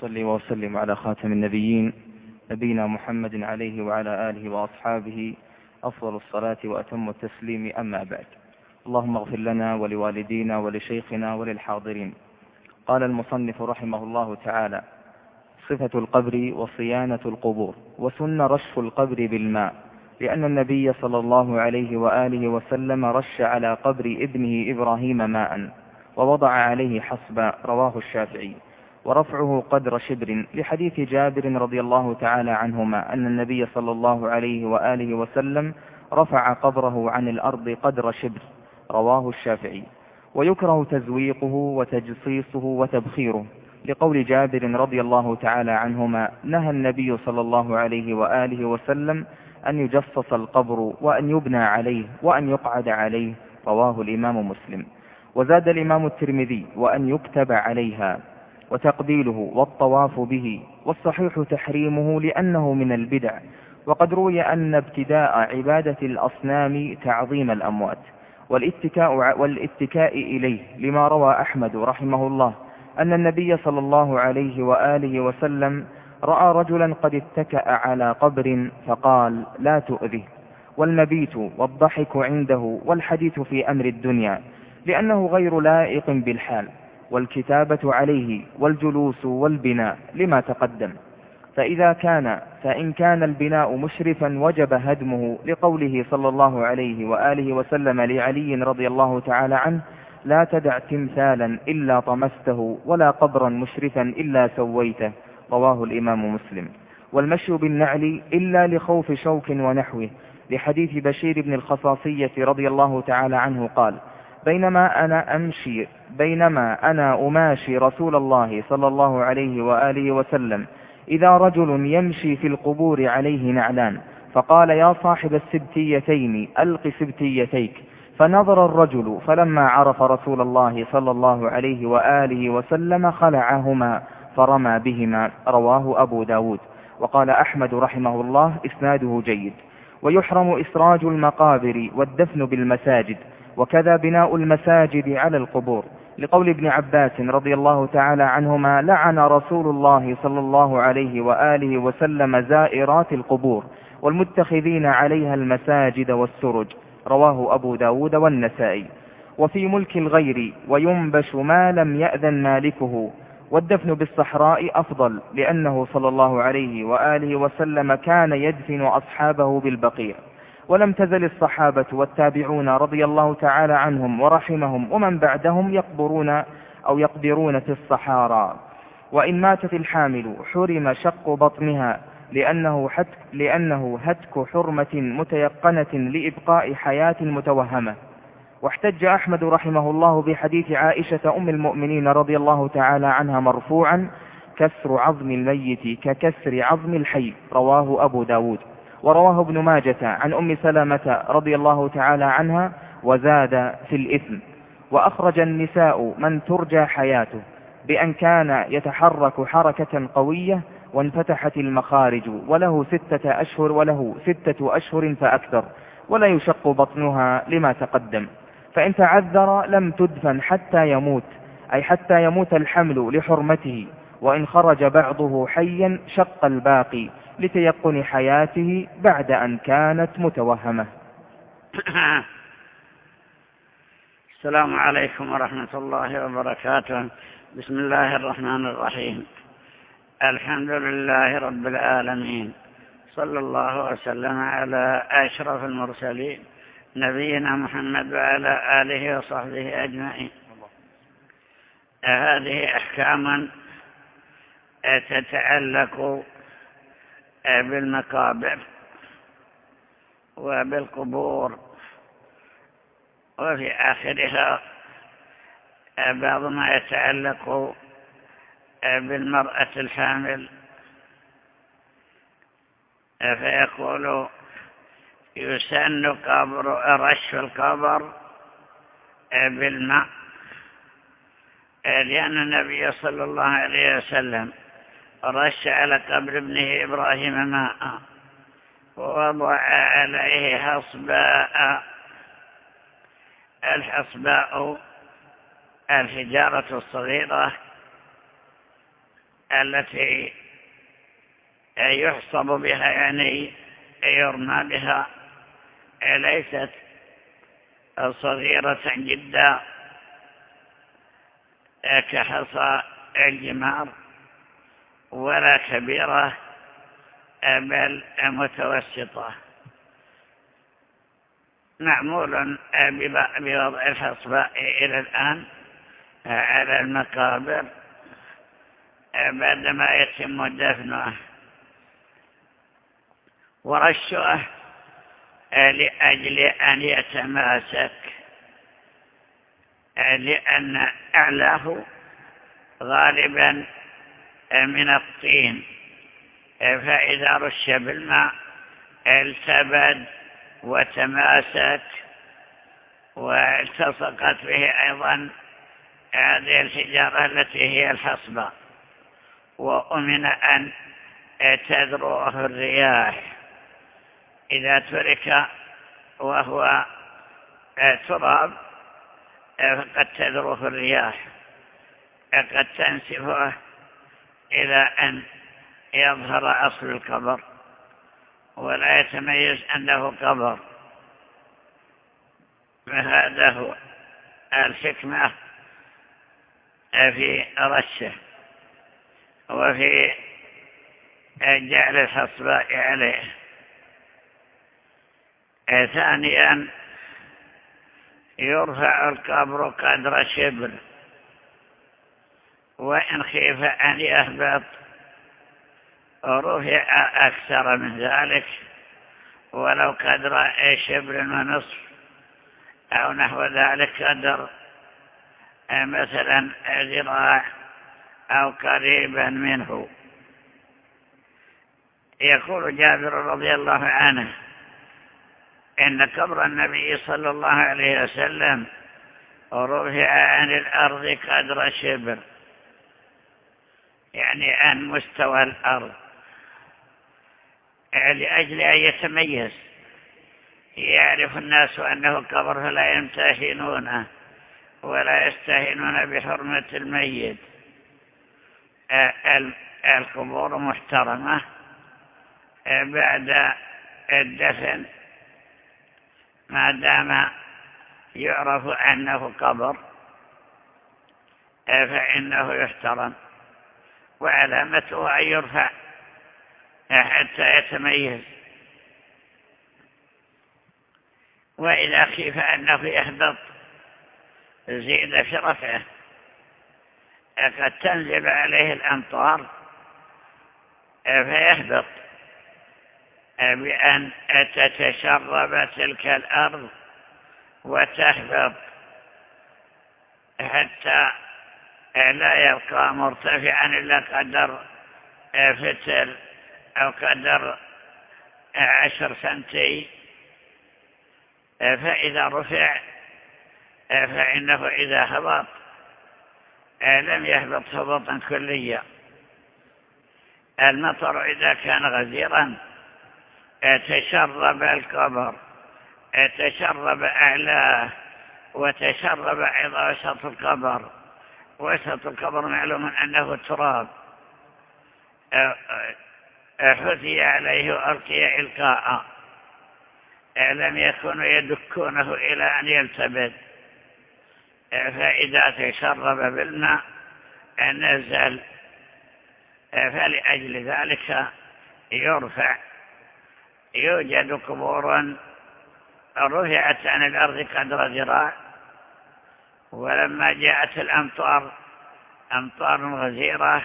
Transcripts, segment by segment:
صلي وسلم على خاتم النبيين نبينا محمد عليه وعلى آله وأصحابه أفضل الصلاة وأتم التسليم أما بعد. اللهم اغفر لنا ولوالدينا ولشيخنا وللحاضرين. قال المصنف رحمه الله تعالى صفة القبر وصيانة القبور وسن رشف القبر بالماء لأن النبي صلى الله عليه وآله وسلم رش على قبر ابنه إبراهيم ماء ووضع عليه حصبا رواه الشافعي. ورفعه قدر شبر لحديث جابر رضي الله تعالى عنهما أن النبي صلى الله عليه وآله وسلم رفع قبره عن الأرض قدر شبر رواه الشافعي. ويكره تزويقه وتجصيصه وتبخيره. لقول جابر رضي الله تعالى عنهما نهى النبي صلى الله عليه وآله وسلم أن يجصص القبر وأن يبنى عليه وأن يقعد عليه. رواه الإمام مسلم. وزاد الإمام الترمذي وأن يكتب عليها. وتقبيله والطواف به والصحيح تحريمه لأنه من البدع. وقد روي أن ابتداء عبادة الأصنام تعظيم الأموات. والاتكاء, والاتكاء إليه لما روى أحمد رحمه الله أن النبي صلى الله عليه وآله وسلم رأى رجلا قد اتكأ على قبر فقال لا تؤذه والمبيت والضحك عنده والحديث في أمر الدنيا لأنه غير لائق بالحال. والكتابة عليه والجلوس والبناء لما تقدم. فإذا كان فإن كان البناء مشرفا وجب هدمه لقوله صلى الله عليه وآله وسلم لعلي رضي الله تعالى عنه لا تدع تمثالا إلا طمسته ولا قبرا مشرفا إلا سويته. رواه الإمام مسلم. والمشي بالنعل إلا لخوف شوك ونحوه. لحديث بشير بن الخصاصية رضي الله تعالى عنه قال بينما أنا أمشي بينما أنا أماشي رسول الله صلى الله عليه وآله وسلم إذا رجل يمشي في القبور عليه نعلان فقال يا صاحب السبتيتين ألق سبتيتيك. فنظر الرجل فلما عرف رسول الله صلى الله عليه وآله وسلم خلعهما فرمى بهما رواه أبو داود. وقال أحمد رحمه الله إسناده جيد. ويحرم إسراج المقابر والدفن بالمساجد وكذا بناء المساجد على القبور. لقول ابن عباس رضي الله تعالى عنهما لعن رسول الله صلى الله عليه وآله وسلم زائرات القبور والمتخذين عليها المساجد والسرج رواه أبو داود والنسائي. وفي ملك الغير وينبش ما لم يأذن مالكه والدفن بالصحراء أفضل لأنه صلى الله عليه وآله وسلم كان يدفن أصحابه بالبقيع. ولم تزل الصحابة والتابعون رضي الله تعالى عنهم ورحمهم ومن بعدهم يقبرون أو يقبرون في الصحارى. وإن ماتت الحامل حرم شق بطنها لأنه هتك, لأنه هتك حرمة متيقنة لإبقاء حياة متوهمة. واحتج أحمد رحمه الله بحديث عائشة أم المؤمنين رضي الله تعالى عنها مرفوعا كسر عظم الميت ككسر عظم الحي رواه أبو داود. ورواه ابن ماجة عن أم سلمة رضي الله تعالى عنها وزاد في الإثم. وأخرج النساء من ترجى حياته بأن كان يتحرك حركة قوية وانفتحت المخارج وله ستة أشهر وله ستة أشهر فأكثر ولا يشق بطنها لما تقدم. فإن تعذر لم تدفن حتى يموت أي حتى يموت الحمل لحرمته وإن خرج بعضه حيا شق الباقي. لتيقن حياته بعد أن كانت متوهمة. السلام عليكم ورحمة الله وبركاته. بسم الله الرحمن الرحيم. الحمد لله رب العالمين. صلى الله وسلم على أشرف المرسلين. نبينا محمد وعلى آله وصحبه أجمعين. هذه أحكام تتعلق بالمقابر وبالقبور. وفي آخرها بعض ما يتعلق بالمرأة الحامل فيقول يسن قبر رش القبر بالماء لأن النبي صلى الله عليه وسلم رش على قبر ابنه إبراهيم ماء ووضع عليه حصباء الحصباء الحجارة الصغيرة التي يحصب بها يعني يرمى بها ليست صغيرة جدا كحصى الجمار. ولا كبيرة بل متوسطة. معمول بوضع الحصباء إلى الآن على المقابر بعدما يتم دفنه. ورشه لأجل أن يتماسك لأن أعلاه غالبا من الطين. فإذا رش بالماء التبد وتماسك والتصقت به أيضا هذه الحجارة التي هي الحصبة. وأمن أن تذروه الرياح. إذا ترك وهو تراب فقد تذروه الرياح. قد تنسفه إلى أن يظهر أصل القبر ولا يتميز أنه قبر. فهذا هو الحكمة في رشه وفي جعل الحصباء عليه. ثانيا يرفع القبر قدر شبر. وإن خيف أن يهبط رفع أكثر من ذلك ولو قدر شبر ونصف أو نحو ذلك قدر مثلا ذراع أو قريبا منه. يقول جابر رضي الله عنه إن قبر النبي صلى الله عليه وسلم رفع عن الأرض قدر شبر. يعني عن مستوى الأرض. لأجل أن يتميز. يعرف الناس أنه قبر فلا يمتهنونه ولا يستهنون بحرمة الميت. القبور محترمة. بعد الدفن ما دام يعرف أنه قبر فإنه يحترم. وعلامته أن يرفع حتى يتميز. وإذا خيف أنه يهبط زيد في رفعه. قد تنزل عليه الأمطار فيهبط. بأن تتشرب تلك الأرض وتهبط حتى لا يبقى مرتفعا إلا قدر فتر أو قدر عشر سنتي. فإذا رفع فإنه إذا هبط لم يهبط هبطا كليا. المطر إذا كان غزيرا تشرب القبر تشرب أعلاه وتشرب أيضا وسط القبر. وسط القبر معلوم أنه تراب. حثي عليه وألقي إلقاء. لم يكونوا يدكونه إلى أن يلتبد فإذا تشرب بالماء نزل. فلأجل ذلك يرفع. يوجد قبور رفعت عن الأرض قدر ذراع. ولما جاءت الأمطار أمطار غزيرة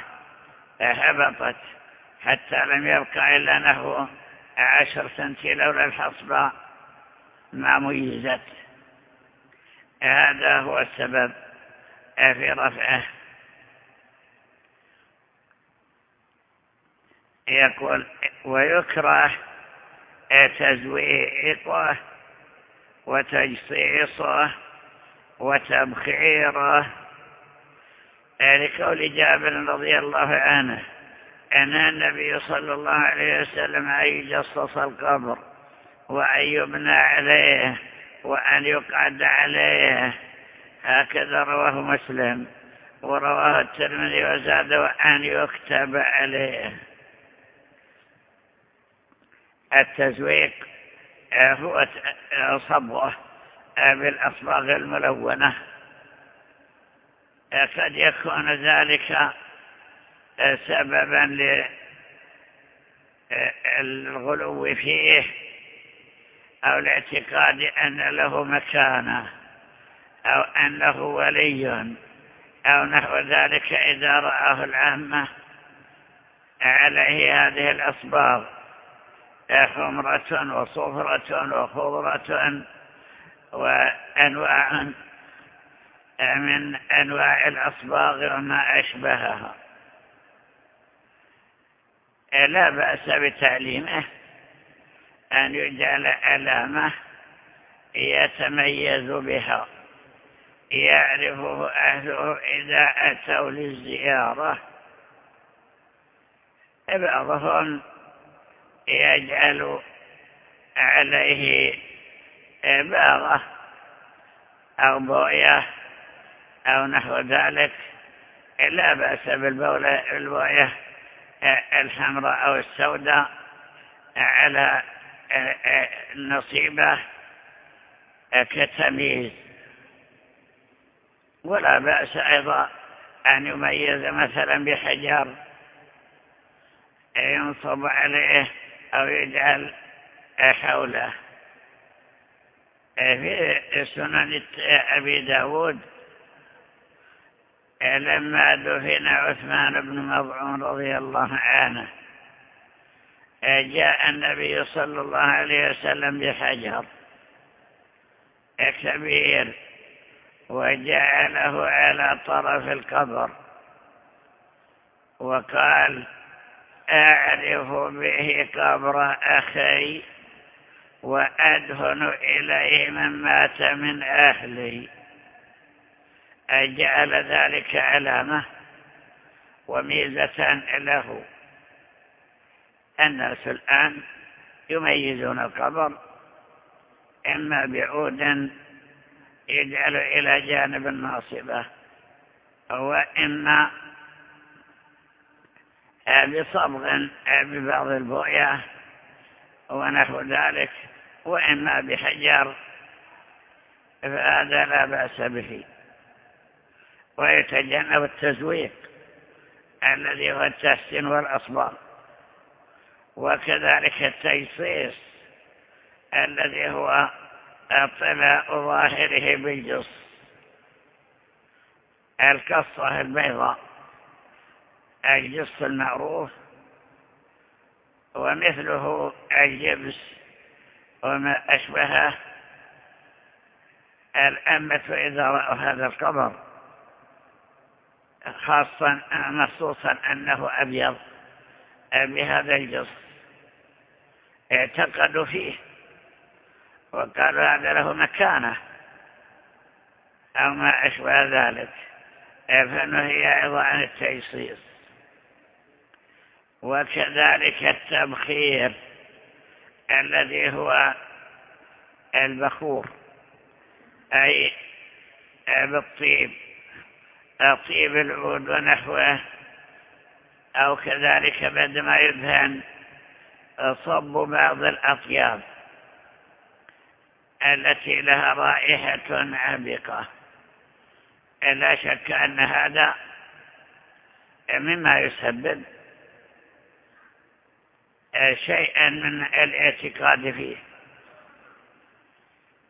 هبطت حتى لم يبقى إلا نحو عشر سنتي لولا الحصبة ما ميزت. هذا هو السبب في رفعه. يقول ويكره تزويقه وتجصيصه وتبخيره لقول جابر رضي الله عنه أن النبي صلى الله عليه وسلم أن يجصص القبر وأن يبنى عليه وأن يقعد عليه. هكذا رواه مسلم ورواه الترمذي وزاد أن يكتب عليه. التزويق هو صبغه بالأصباغ الملونة. قد يكون ذلك سببا للغلو فيه أو الاعتقاد أن له مكانة أو أنه ولي أو نحو ذلك إذا رآه العامة عليه هذه الأصباغ حمرة وصفرة وخضرة وأنواع من أنواع الأصباغ وما أشبهها. لا بأس بتعليمه أن يجعل علامة يتميز بها. يعرفه أهله إذا أتوا للزيارة. بعضهم يجعل عليه باغة أو بوية أو نحو ذلك لا بأس بالبوية الحمراء أو السوداء على نصيبه كتمييز. ولا بأس أيضا أن يميز مثلا بحجر ينصب عليه أو يجعل حوله. في سنن أبي داود. لما دفن عثمان بن مضعون رضي الله عنه جاء النبي صلى الله عليه وسلم بحجر كبير وجعله على طرف القبر وقال أعرف به قبر أخي وأدهن إليه من مات من أهلي أجعل ذلك علامة وميزة له. الناس الآن يميزون القبر إما بعود يجعل إلى جانب الناصبة وإما بصبغ ببعض البؤية ونحو ذلك. وإما بحجر فهذا لا بأس به. ويتجنب التزويق الذي هو التحسين والأصبار وكذلك التجصيص الذي هو اطلاء ظاهره بالجص القصة البيضاء الجص المعروف ومثله الجبس. وما أشبهه الأمة إذا رأوا هذا القبر خاصا مخصوصا أنه أبيض بهذا الجص اعتقدوا فيه وقالوا هذا له مكانة. أو ما أشبه ذلك. فنهي أيضا عن التيصيص وكذلك التبخير. الذي هو البخور أي بالطيب طيب العود ونحوه أو كذلك بعدما يدهن صب بعض الأطياب التي لها رائحة عبقة لا شك أن هذا مما يسبب شيئا من الاعتقاد فيه.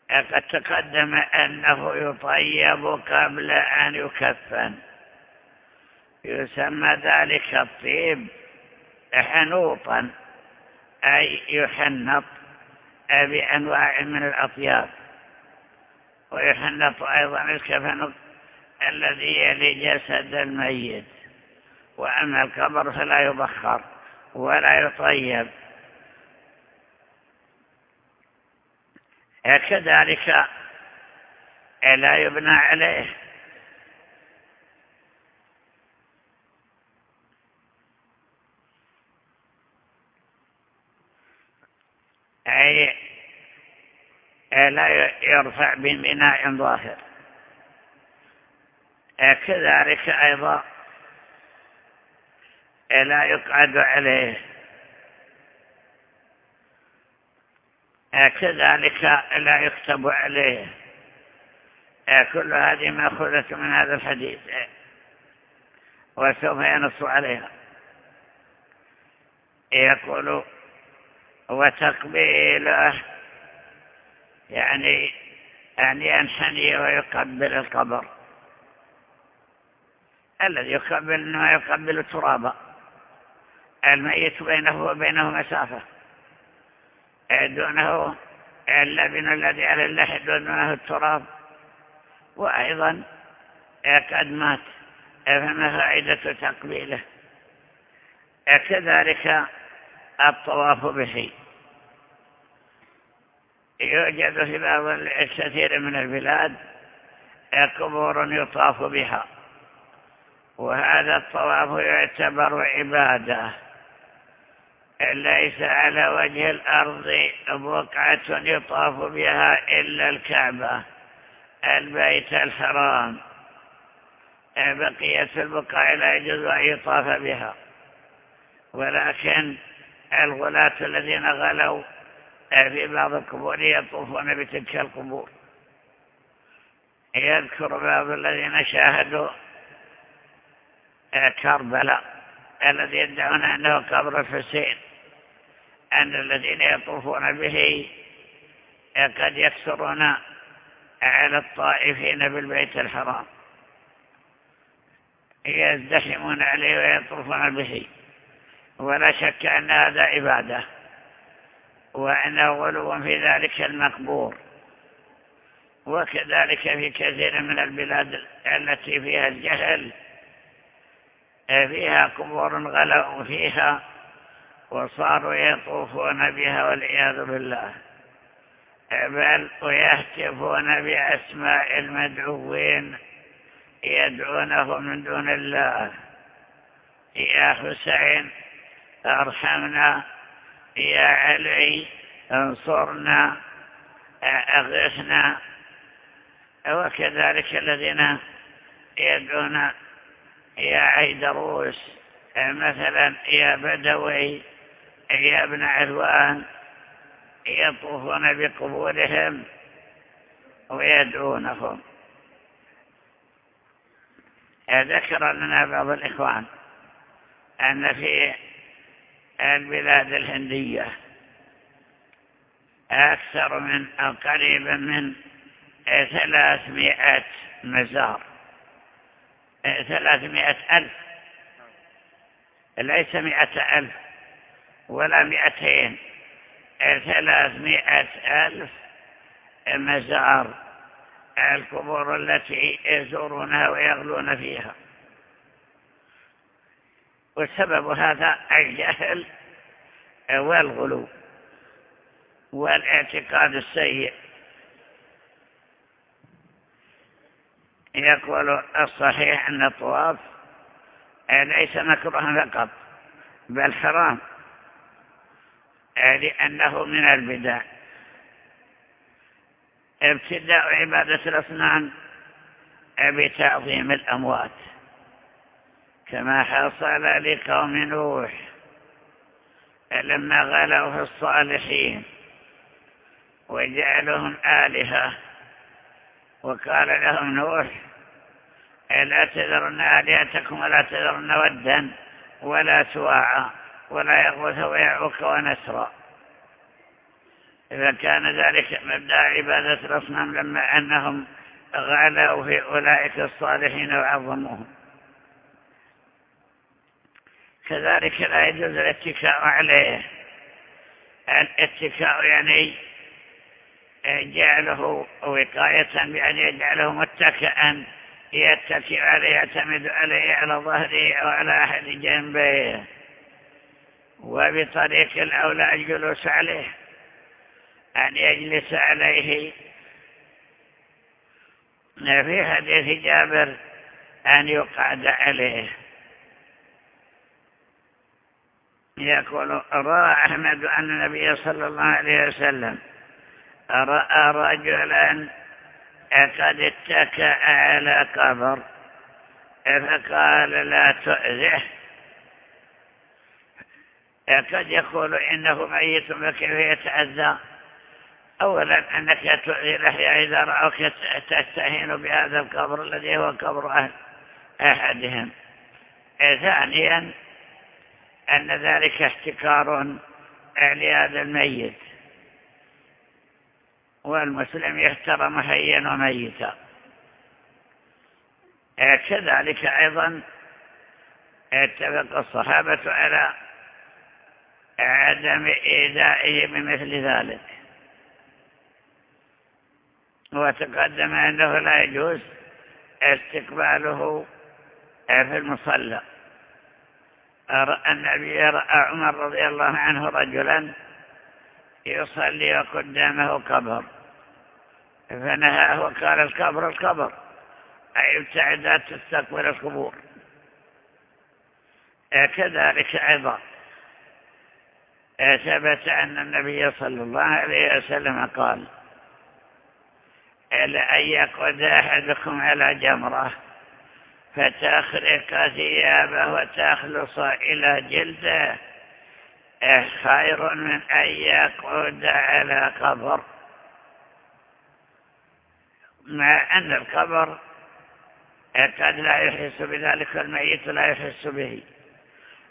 قد تقدم أنه يطيب قبل أن يكفن. يسمى ذلك الطيب حنوطا أي يحنط بأنواع من الأطياب. ويحنط أيضا الكفن الذي يلي جسد الميت وأما القبر فلا يبخر. ولا يطيب. كذلك لا يبنى عليه. أي لا يرفع ببناء ظاهر. كذلك أيضا لا يقعد عليه. كذلك لا يكتب عليه. كل هذه مأخوذة من هذا الحديث. وسوف ينص عليها. يقول وتقبيله يعني أن ينحني ويقبل القبر. الذي يقبل انه يقبل التراب. الميت بينه وبينه مسافة. دونه اللبن الذي على اللحد دونه التراب. وأيضا قد مات. فما فائدة تقبيله. كذلك الطواف به. يوجد في بعض الكثير من البلاد قبور يطاف بها. وهذا الطواف يعتبر عبادة. ليس على وجه الأرض بقعة يطاف بها إلا الكعبة البيت الحرام. بقية البقاع لا يجوز أن يطاف بها. ولكن الغلاة الذين غلوا في بعض القبور يطوفون بتلك القبور. يذكر بعض الذين شاهدوا كربلاء. الذي يدعون أنه قبر الحسين. أن الذين يطوفون به قد يكثرون على الطائفين بالبيت الحرام. يزدحمون عليه ويطوفون به. ولا شك أن هذا عبادة وأنه غلو في ذلك المقبور. وكذلك في كثير من البلاد التي فيها الجهل. فيها قبور غلوا فيها وصاروا يطوفون بها والعياذ بالله. بل ويهتفون بأسماء المدعوين يدعونه من دون الله. يا حسين أرحمنا. يا علي انصرنا. أغثنا. وكذلك الذين يدعون يا عيدروس مثلا يا بدوي يا ابن علوان يطوفون بقبورهم ويدعونهم. ذكر لنا بعض الإخوان أن في البلاد الهندية أكثر من أو قريبا من ثلاثمائة مزار. ثلاثمائة ألف. ليس مائة ألف ولا مائتين ثلاثمائة ألف مزار القبور التي يزورونها ويغلون فيها. وسبب هذا الجهل والغلو والاعتقاد السيء. يقول الصحيح أن الطواف ليس مكروها فقط بل حرام لأنه من البدع. ابتداء عبادة الأصنام بتعظيم الأموات. كما حصل لقوم نوح لما غلوا في الصالحين وجعلهم آلهة وقال لهم نوح لا تذرن آلهتكم ولا تذرن ودا ولا سواعا ولا يغوث ويعوك ونسرا. إذا كان ذلك مبدأ عبادة الأصنام لما أنهم غالوا في أولئك الصالحين وعظموهم. كذلك لا يجوز الاتكاء عليه. الاتكاء يعني جعله وقاية بأن يجعله متكئا يتكئ عليه يعتمد عليه على ظهره أو على أحد جنبيه وبطريق الأولى الجلوس عليه أن يجلس عليه. في حديث جابر أن يقعد عليه. يقول رأى أحمد أن النبي صلى الله عليه وسلم رأى رجلا قد اتكأ على قبر؟ فقال لا تؤذه. قد يقول إنه ميت فكيف يتأذى أولا أنك تؤذي الأحياء إذا رأوك تستهين بهذا القبر الذي هو قبر أحدهم. ثانيا أن ذلك احتكار لهذا الميت. والمسلم يحترم حيا وميتا. كذلك أيضا اتفق الصحابة على عدم إيذائه بمثل ذلك. وتقدم أنه لا يجوز استقباله في المصلى. النبي رأى عمر رضي الله عنه رجلا يصلي وقدامه قبر. فنهاه وقال القبر القبر. أي ابتعدات تستقبل القبور. كذلك أيضا ثبت أن النبي صلى الله عليه وسلم قال إلا أن يقعد أحدكم على جمرة فتخرق ثيابه وتخلص إلى جلده خير من أن يقعد على قبر. مع أن القبر قد لا يحس بذلك الميت لا يحس به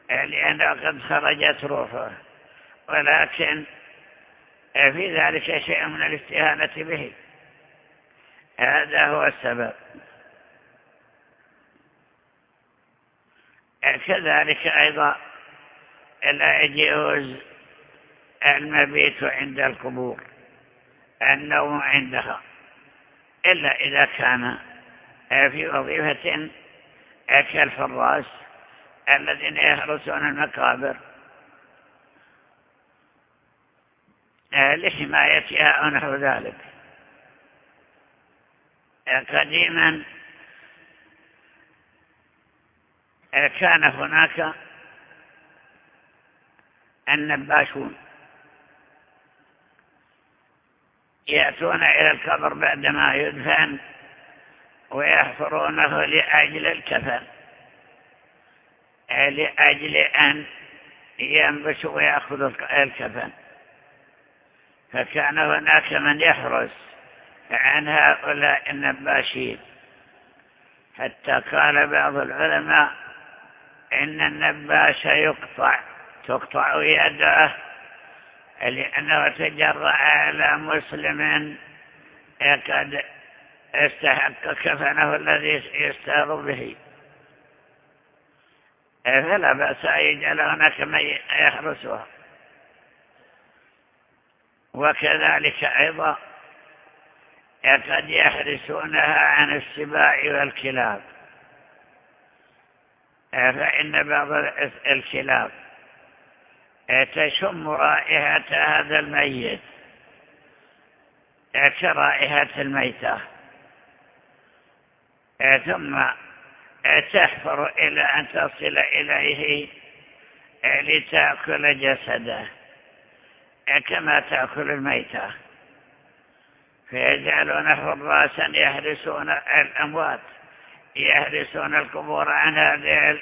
لأنه قد خرجت روحه. ولكن في ذلك شيء من الاستهانة به. هذا هو السبب. كذلك أيضا لا يجوز المبيت عند القبور النوم عندها إلا إذا كان في وظيفة كالفراش الذين يحرسون المقابر. لحمايتها أو نحو ذلك. قديما كان هناك النباشون. يأتون إلى القبر بعدما يدفن ويحفرونه لأجل الكفن لأجل أن ينبش ويأخذ الكفن. فكان هناك من يحرس عن هؤلاء النباشين. حتى قال بعض العلماء إن النباش يقطع. تقطع يده لأنه تجرأ على مسلم قد استحق كفنه الذي يستار به. فلا بأس أن يجعل هناك من يحرسها وكذلك أيضا قد يحرسونها عن السباع والكلاب. فإن بعض الكلاب تشم رائحة هذا الميت. كرائحة الميتة. ثم تحفر إلى أن تصل إليه لتأكل جسده. كما تأكل الميتة. فيجعلون حراسا يحرسون الأموات يحرسون القبور عن هذه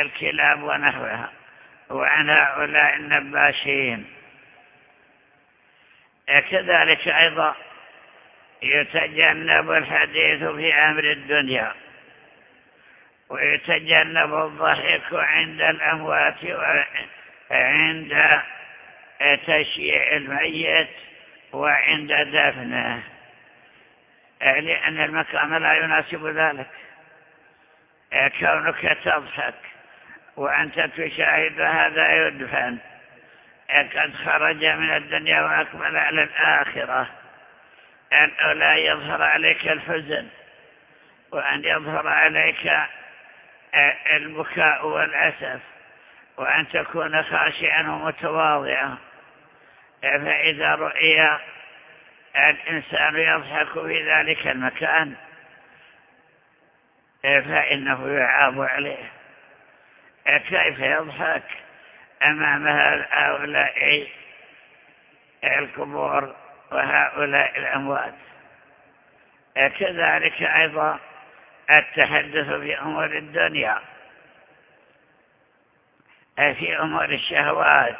الكلاب ونحوها. وعن هؤلاء النباشين كذلك أيضا يتجنب الحديث في أمر الدنيا ويتجنب الضحك عند الأموات وعند تشييع الميت وعند دفنه لأن المكان لا يناسب ذلك. كونك تضحك وأنت تشاهد هذا يدفن. قد خرج من الدنيا وأقبل على الآخرة. أن لا يظهر عليك الحزن وأن يظهر عليك البكاء والأسف وأن تكون خاشعا ومتواضعا. فإذا رؤيا الإنسان يضحك في ذلك المكان فإنه يعاب عليه. كيف يضحك أمام هؤلاء القبور وهؤلاء الأموات؟ كذلك أيضا التحدث في أمور الدنيا في أمور الشهوات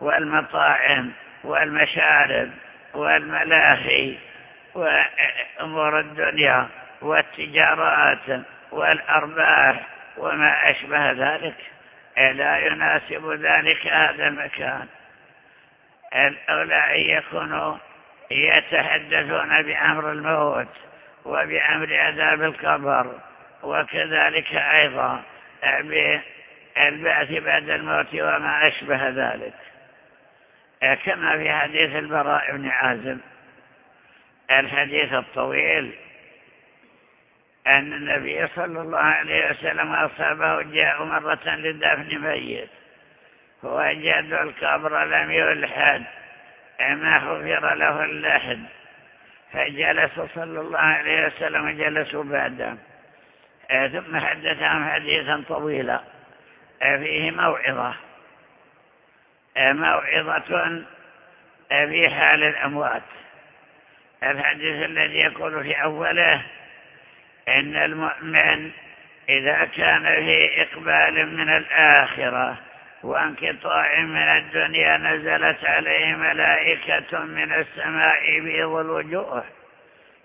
والمطاعم والمشارب والملاهي وأمور الدنيا والتجارات والأرباح وما أشبه ذلك. لا يناسب ذلك هذا المكان. الأولى أن يكونوا يتحدثون بأمر الموت وبأمر عذاب القبر وكذلك أيضا بالبعث بعد الموت وما أشبه ذلك. كما في حديث البراء بن عازم الحديث الطويل أن النبي صلى الله عليه وسلم أصابه جاء مرة لدفن ميت. وجد القبر لم يلحد ما غفر له اللحد. فجلس صلى الله عليه وسلم جلسوا بعده ثم حدثهم حديثا طويلا. فيه موعظة. موعظة في حال الأموات. الحديث الذي يقول في أوله إن المؤمن إذا كان في إقبال من الآخرة وانقطاع من الدنيا نزلت عليه ملائكة من السماء بيض الوجوه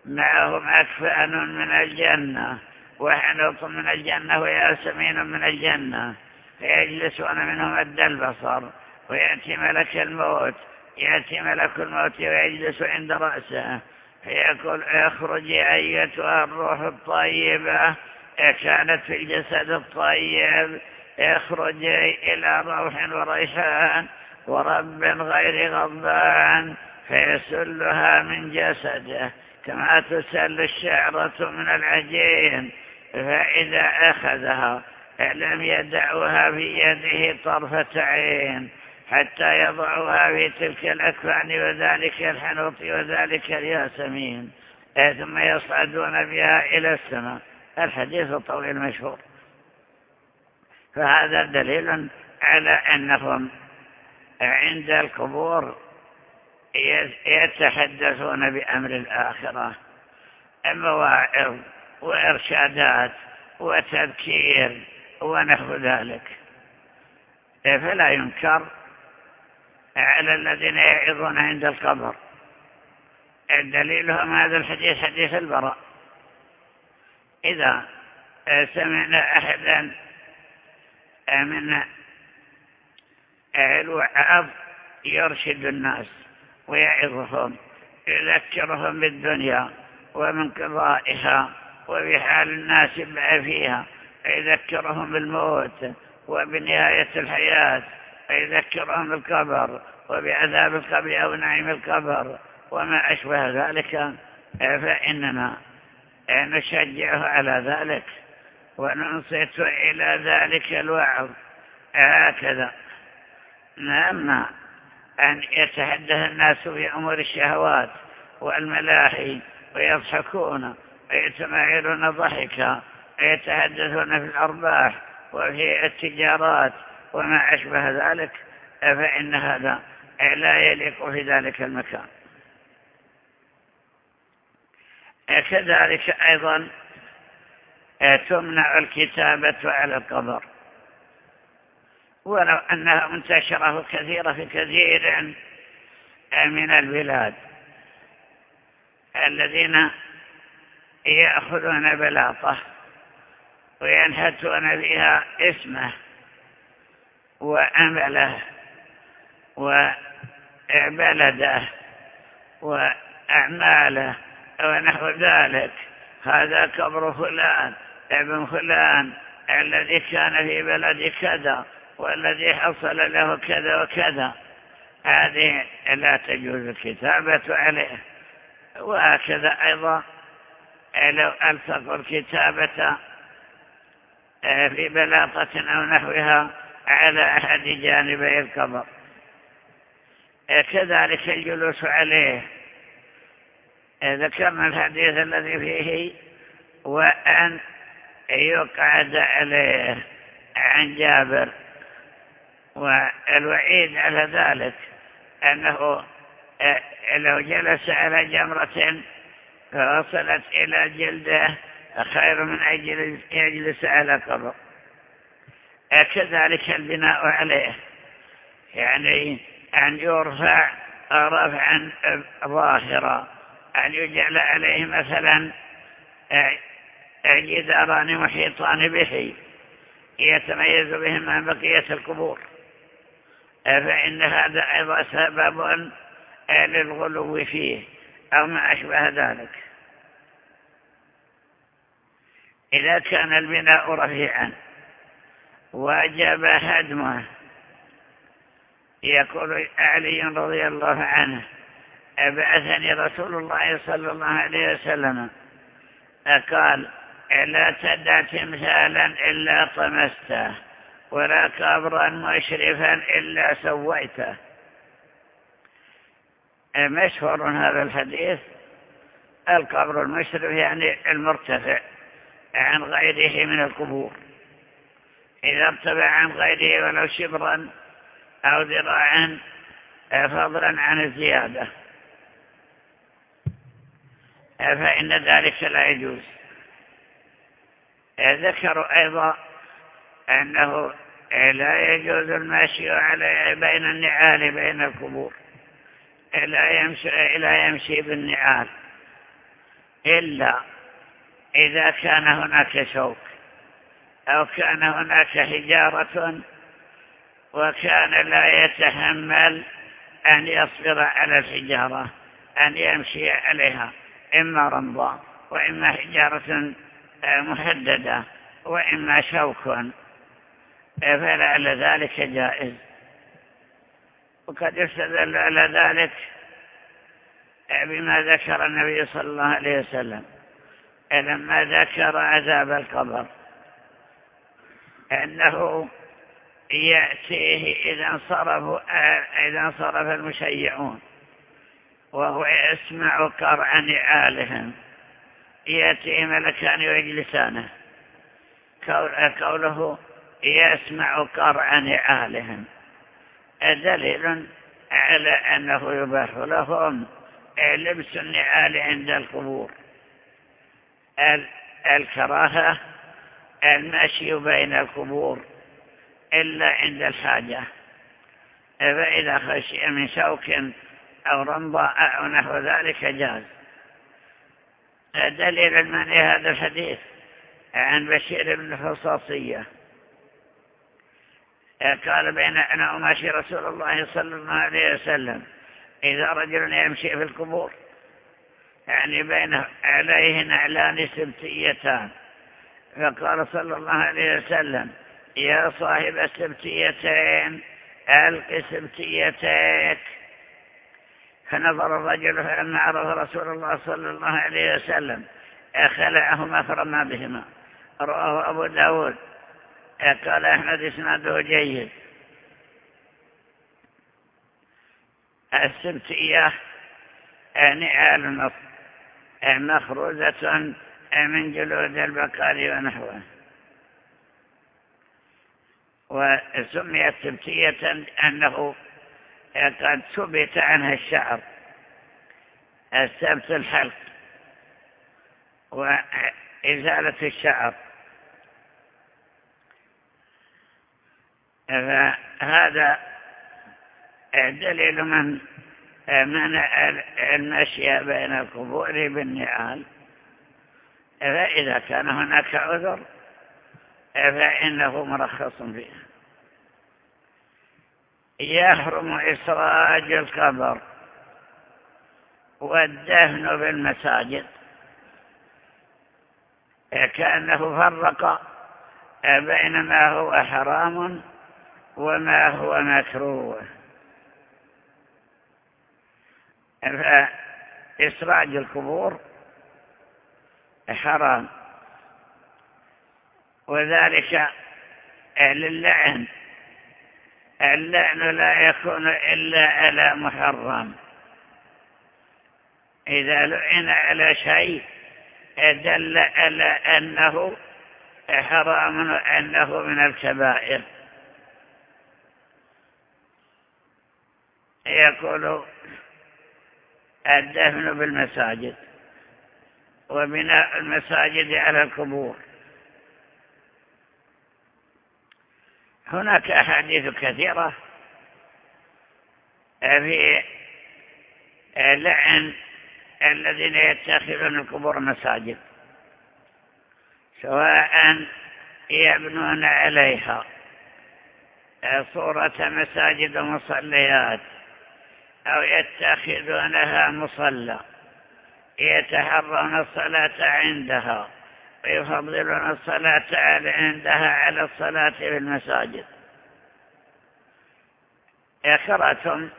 معهم أكفأن من الجنة وحنوط من الجنة وياسمين من الجنة فيجلسون منهم مد البصر ويأتي ملك الموت يأتي ملك الموت ويجلس عند رأسه. فيقول اخرجي أيتها الروح الطيبة. كانت في الجسد الطيب؟ اخرجي إلى روح وريحان ورب غير غضبان فيسلها من جسده كما تسل الشعرة من العجين. فإذا أخذها لم يدعوها في يده طرفة عين. حتى يضعها في تلك الأكفان وذلك الحنوط وذلك الياسمين ثم يصعدون بها إلى السماء. الحديث الطويل مشهور فهذا دليل على أنهم عند القبور يتحدثون بأمر الآخرة. مواعظ وإرشادات وتذكير ونحو ذلك. فلا ينكر على الذين يعظون عند القبر. دليلهم هذا الحديث حديث البراء. إذا سمعنا أحدا من الوعظ يرشد الناس ويعظهم يذكرهم بالدنيا ومن قضائها وبحال الناس فيها يذكرهم بالموت وبنهاية الحياة. ويذكرهم بالقبر وبعذاب القبر أو نعيم القبر وما أشبه ذلك فإننا نشجعه على ذلك وننصت إلى ذلك الوعظ. هكذا. أما أن يتحدث الناس في أمور الشهوات والملاهي ويضحكون ويتماعلون ضحكا ويتحدثون في الأرباح وفي التجارات وما أشبه ذلك فإن هذا لا يليق في ذلك المكان. كذلك أيضا تمنع الكتابة على القبر. ولو أنها منتشرة كثيرة في كثير من البلاد الذين يأخذون بلاطة وينهتون بها اسمه. وأمله وبلده وأعماله ونحو ذلك. هذا كبر فلان ابن فلان الذي كان في بلد كذا والذي حصل له كذا وكذا. هذه لا تجوز الكتابة عليه. وهكذا أيضا لو ألصقوا الكتابة في بلاطة أو نحوها على أحد جانبي القبر. كذلك الجلوس عليه. ذكرنا الحديث الذي فيه وأن يقعد عليه عن جابر. والوعيد على ذلك أنه لو جلس على جمرة فوصلت إلى جلده خير من أن يجلس على قبر. كذلك البناء عليه. يعني أن يرفع رفعا ظاهرا. أن يجعل عليه مثلا جداران محيطان به. يتميز بهما بقية القبور. فإن هذا أيضا سبب للغلو فيه أو ما أشبه ذلك. إذا كان البناء رفيعا. وجب هدمه يقول علي رضي الله عنه أبعثني رسول الله صلى الله عليه وسلم. قال لا تدع تمثالا إلا طمسته ولا قبرا مشرفا إلا سويته مشهور هذا الحديث. القبر المشرف يعني المرتفع عن غيره من القبور. إذا ارتفع عن غيره ولو شبرا أو ذراعا فضلا عن الزيادة. فإن ذلك لا يجوز. ذكروا أيضا أنه لا يجوز المشي على بين النعال بين القبور. لا يمشي, لا يمشي بالنعال إلا إذا كان هناك شوك. أو كان هناك حجارة وكان لا يتحمل أن يصبر على الحجارة أن يمشي عليها إما رمضاء وإما حجارة محددة وإما شوك فلعل ذلك جائز. وقد يستدل على ذلك بما ذكر النبي صلى الله عليه وسلم لما ذكر عذاب القبر. أنه يأتيه إذا انصرف, إذا انصرف المشيعون وهو يسمع قرع نعالهم يأتيه ملكان ويجلسانه قوله يسمع قرع نعالهم دليل على أنه يباح لهم لبس النعال عند القبور. الكراهة المشي بين القبور إلا عند الحاجة. فإذا خشي من شوك أو رمضاء أو نحو ذلك جاز. دليل المعنى هذا الحديث عن بشير بن الحصاصية. قال بين أنا أماشي رسول الله صلى الله عليه وسلم إذا رجل يمشي في القبور يعني بين عليه نعلان سبتيتان فقال صلى الله عليه وسلم يا صاحب السبتيتين ألق سبتيتك. فنظر الرجل فلما عرف رسول الله صلى الله عليه وسلم خلعهما فرمى بهما. رواه أبو داود. قال أحمد إسناده جيد. السبتية نعال النص مخروزة من جلود البقر ونحوه. وسميت سبتية أنه قد ثبت عنها الشعر. السبت الحلق وإزالة الشعر. فهذا دليل من منع المشي بين القبور بالنعال. فإذا كان هناك عذر فإنه مرخص فيه يحرم إسراج القبر والدهن بالمساجد. كأنه فرق بين ما هو حرام وما هو مكروه. فإسراج القبور حرام. وذلك للعن اللعن. لا يكون إلا على محرم. إذا لعن على شيء دل على أنه حرام وأنه من الكبائر. يقول الدفن بالمساجد. وبناء المساجد على القبور. هناك أحاديث كثيرة في لعن الذين يتخذون القبور مساجد سواء يبنون عليها صورة مساجد ومصليات أو يتخذونها مصلى. يتحرون الصلاة عندها ويفضلون الصلاة عندها على الصلاة في المساجد. قرأتم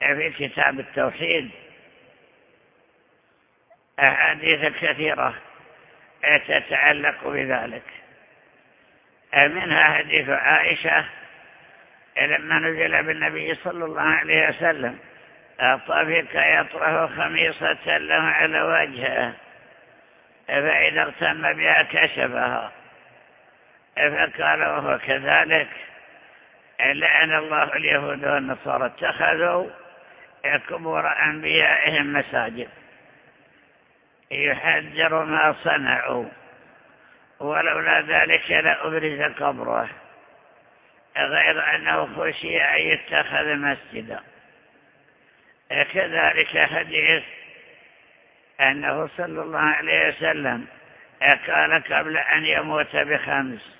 في كتاب التوحيد أحاديث كثيرة تتعلق بذلك. منها حديث عائشة لما نزل بالنبي صلى الله عليه وسلم طفق يطرح خميصة له على وجهه. فإذا اغتم بها كشفها. فقال وهو كذلك. لعن الله اليهود والنصارى اتخذوا قبور أنبيائهم مساجد. يحذر ما صنعوا. ولولا ذلك لأبرز قبره. غير أنه خشي أن يتخذ مسجدا. كذلك حديث أنه صلى الله عليه وسلم قال قبل أن يموت بخمس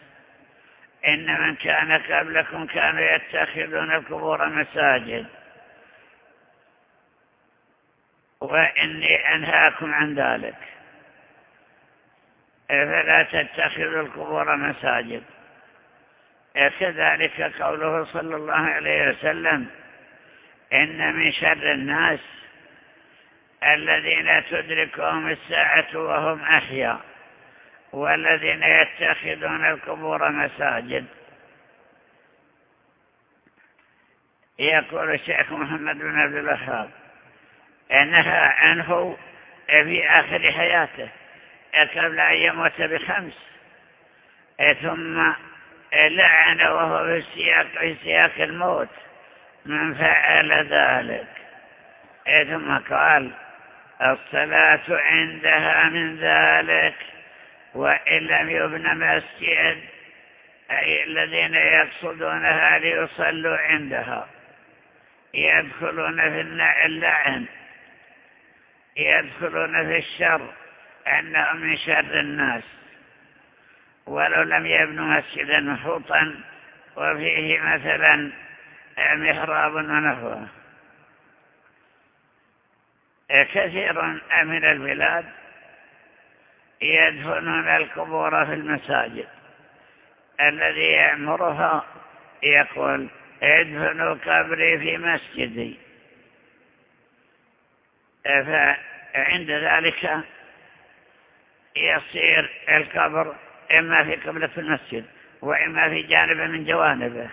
إن من كان قبلكم كانوا يتخذون القبور مساجد وإني أنهاكم عن ذلك. فلا تتخذوا القبور مساجد؟ كذلك قوله صلى الله عليه وسلم إن من شر الناس الذين تدركهم الساعة وهم أحياء والذين يتخذون القبور مساجد. يقول الشيخ محمد بن عبد الوهاب نهى عنه في آخر حياته قبل أن يموت بخمس. ثم لعن وهو في سياق, في سياق الموت. من فعل ذلك. ثم قال الصلاة عندها من ذلك وإن لم يبن مسجد أي الذين يقصدونها ليصلوا عندها. يدخلون في اللعن يدخلون في الشر أنهم من شر الناس. ولو لم يبنوا مسجدا محوطا وفيه مثلا محراب ونحوه. كثير من البلاد يدفنون القبور في المساجد. الذي يأمرها يقول ادفنوا قبري في مسجدي. فعند ذلك يصير القبر إما في قبلة المسجد وإما في جانب من جوانبه.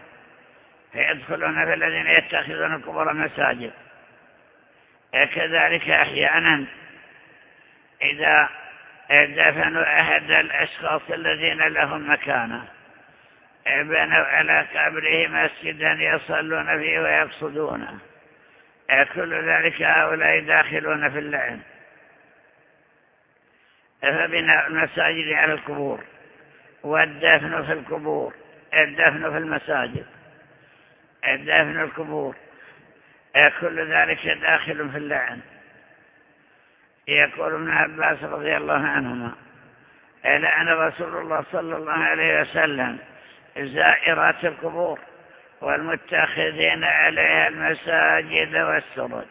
فيدخلون في الذين يتخذون القبور مساجد. كذلك أحيانا إذا دفنوا أحد الأشخاص الذين لهم مكانة بنوا على قبره مسجدا يصلون فيه ويقصدونه كل ذلك هؤلاء داخلون في اللعن. فبناء المساجد على القبور والدفن في القبور الدفن في المساجد. الدفن القبور. كل ذلك داخل في اللعن. يقول ابن عباس رضي الله عنهما لعن رسول الله صلى الله عليه وسلم زائرات القبور والمتخذين عليها المساجد والسرد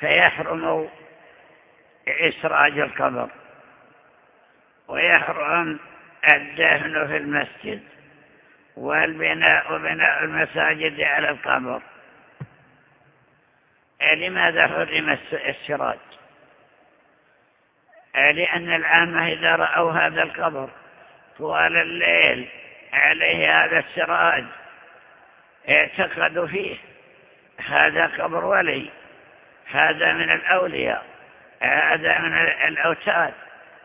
فيحرم إسراج القبر ويحرم الدهن في المسجد. والبناء بناء المساجد على القبر. لماذا حرم السراج؟ لأن العامة إذا رأوا هذا القبر طوال الليل عليه هذا السراج اعتقدوا فيه هذا قبر ولي هذا من الأولياء هذا من الأوتاد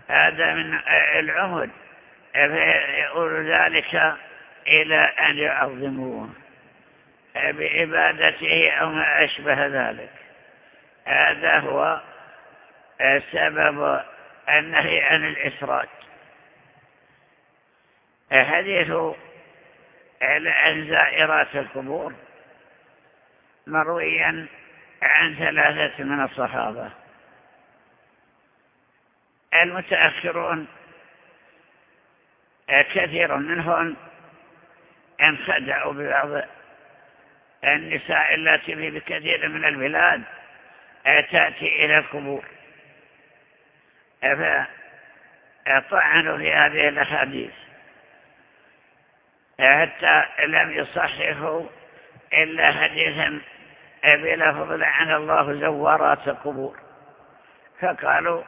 هذا من العمد. فيقول ذلك إلى أن يعظموه. بعبادته أو ما أشبه ذلك. هذا هو سبب النهي عن الإسراج. حديث عن زائرات القبور مرويا عن ثلاثة من الصحابة. المتأخرون كثير منهم انخدعوا ببعض النساء التي في بكثير من البلاد تأتي إلى القبور. فطعنوا في هذه الأحاديث. حتى لم يصححوا إلا حديثا بلفظ لعن الله زوارات القبور. فقالوا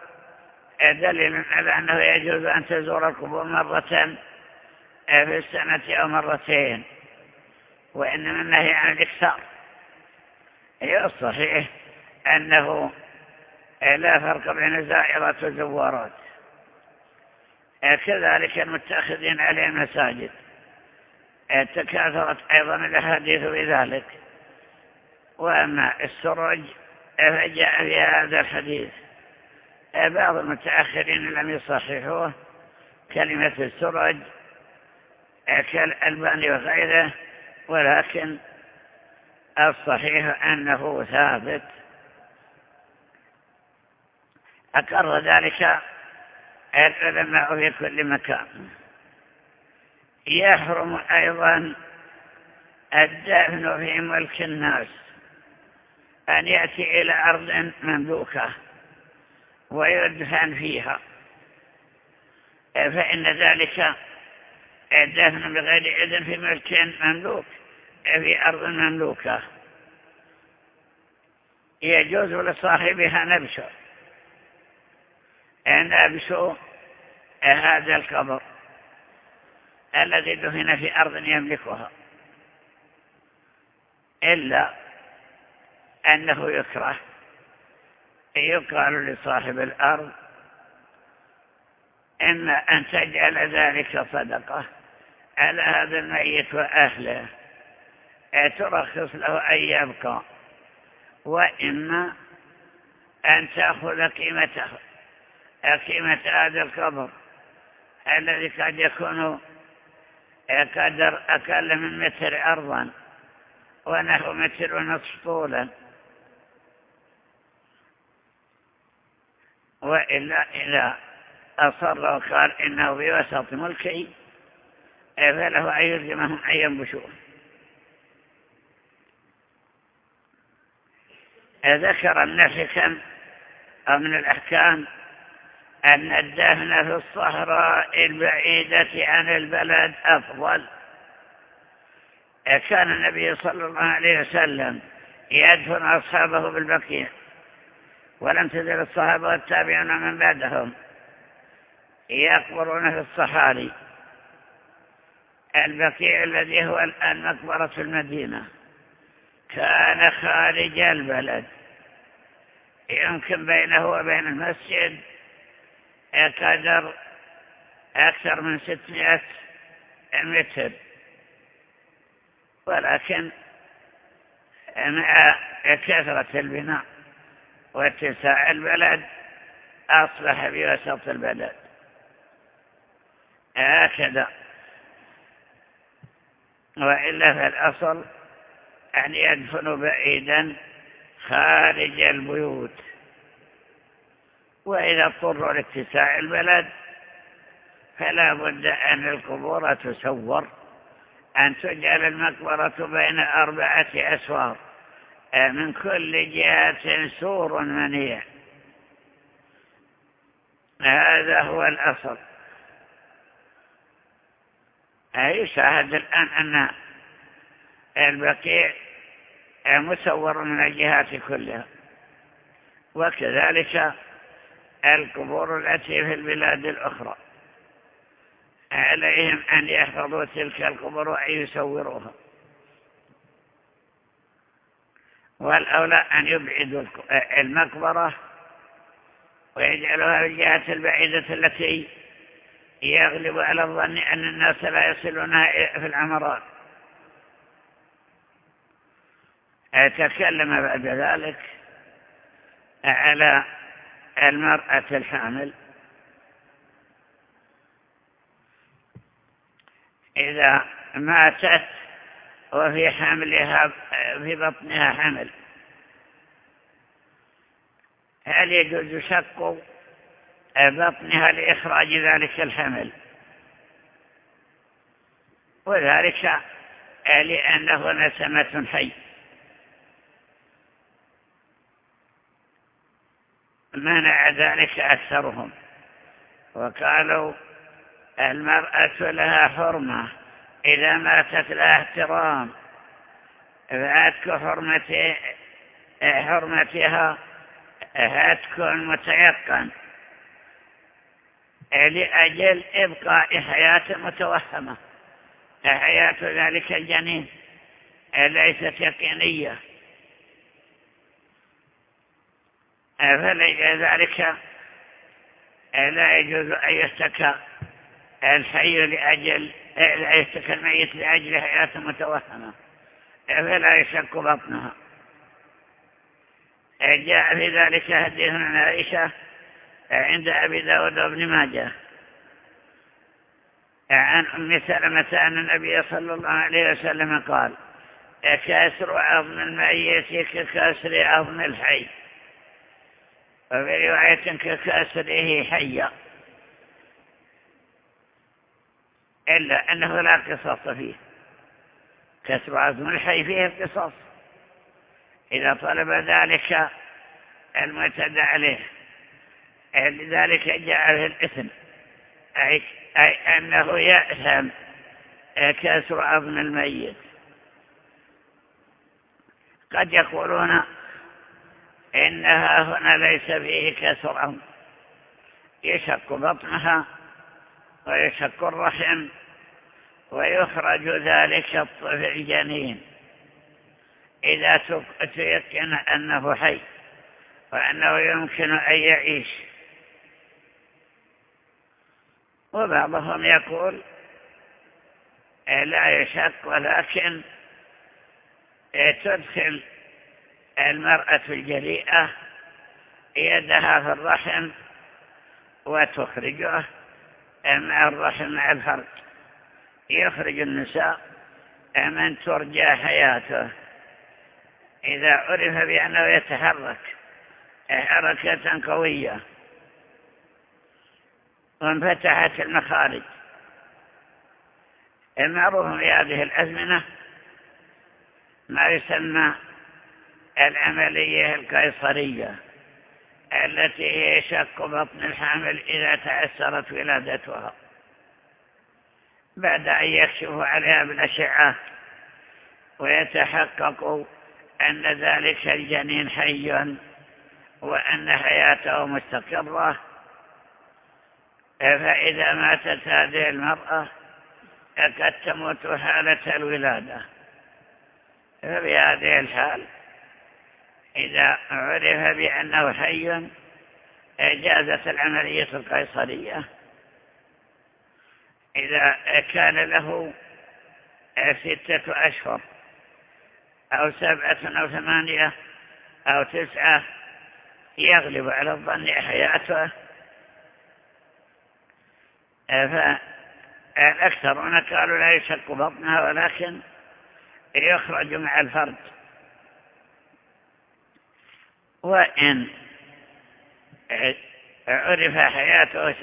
دليل على أنه يجوز أن تزور القبور مرة في السنة أو مرتين وإنما النهي عن الإكثار. الصحيح أنه لا فرق بين زائرات وزوارات. كذلك المتخذين عليه المساجد. تكاثرت أيضا الأحاديث بذلك. وأما السرج فجاء في هذا الحديث. بعض المتأخرين لم يصححوه كلمة السرج كالألباني وغيره ولكن الصحيح أنه ثابت. أقر ذلك العلماء في كل مكان. يحرم أيضا الدفن في ملك الناس. أن يأتي إلى أرض مملوكة ويدفن فيها. فإن ذلك الدفن بغير إذن في ملك مملوك في أرض مملوكة. يجوز لصاحبها نبشه نبش هذا القبر الذي دفن في أرض يملكها. إلا أنه يكره يقال لصاحب الأرض إما أن تجعل ذلك صدقة. على هذا الميت وأهله. ترخص له أن يبقى. وإما أن تأخذ قيمته. قيمة هذا القبر الذي قد يكون قدر أقل من متر أرضا ونحو متر ونصف طولا. وإلا إذا أصر وقال إنه في وسط ملكي فله أن يلزمهم أن ينبشوه ذكر النفكا أو من الأحكام أن الدفن في الصحراء البعيدة عن البلد أفضل. كان النبي صلى الله عليه وسلم يدفن أصحابه بالبقيع ولم تزل الصحابة والتابعون من بعدهم يقبرون في الصحاري. البقيع الذي هو الآن مقبرة المدينة. كان خارج البلد. يمكن بينه وبين المسجد قدر أكثر من ستمائة متر. ولكن مع كثرة البناء واتساع البلد أصبح بوسط البلد. هكذا. وإلا فالأصل أن يدفن بعيدا خارج البيوت. وإذا اضطروا لاتساع البلد فلا بد أن القبور تسور أن تجعل المقبرة بين أربعة أسوار من كل جهة سور منيع. هذا هو الأصل. يشاهد الآن أن البقيع مسور من الجهات كلها. وكذلك القبور التي في البلاد الأخرى. عليهم أن يحفظوا تلك القبور وأن والأولى أن يبعدوا المقبرة ويجعلها في الجهة البعيدة التي يغلب على الظن أن الناس لا يصلونها في العمرات تكلم بعد ذلك على المرأة الحامل. إذا ماتت وفي حملها في بطنها حمل هل يجوز شق بطنها لإخراج ذلك الحمل. وذلك لأنه نسمة حي. منع ذلك أكثرهم. وقالوا المرأة لها حرمة. إذا ماتت لها احترام. فأتك حرمتها هتك متيقن لأجل إبقاء حياة متوهمة. حياة ذلك الجنين ليست يقينية. فلذلك لا يجوز أن يستكى الحي لأجل لا يستكى الميت لأجل حياة متوهمة. فلا يشك بطنها. جاء في ذلك حديث عن عائشة عند أبي داود وابن ماجه. عن أم سلمة أن النبي صلى الله عليه وسلم قال كسر عظم الميت ككسر عظم الحي. وفي رواية ككسره حيا إلا أنه لا قصاص فيه. كسر عظم الحي فيه القصاص. إذا طلب ذلك المعتدى عليه لذلك جاء الإثم. أي, أي أنه يأثم كسر عظم الميت. قد يقولون إنها هنا ليس فيه كسر عظم يشق بطنها ويشق الرحم ويخرج ذلك الطفل الجنين. إذا تيقن أنه حي وأنه يمكن أن يعيش. وبعضهم يقول لا يشك ولكن تدخل المرأة الجريئة يدها في الرحم وتخرجه. مع الرحم مع الفرج يخرج النساء من ترجى حياته. إذا عرف بأنه يتحرك حركة قوية. وانفتحت المخارج. المعروف في هذه الأزمنة ما يسمى العملية القيصرية التي هي شق بطن الحامل إذا تأثرت ولادتها. بعد أن يكشفوا عليها بالأشعة ويتحققوا أن ذلك الجنين حي وأن حياته مستقرة فإذا ماتت هذه المرأة قد تموت حالة الولادة. ففي هذه الحال إذا عرف بأنه حي جازت العملية القيصرية. إذا كان له ستة أشهر أو سبعة أو ثمانية أو تسعة يغلب على الظن حياته. فالأكثرون قالوا لا يشق بطنها ولكن يخرج مع الفرد. وإن عرف حياته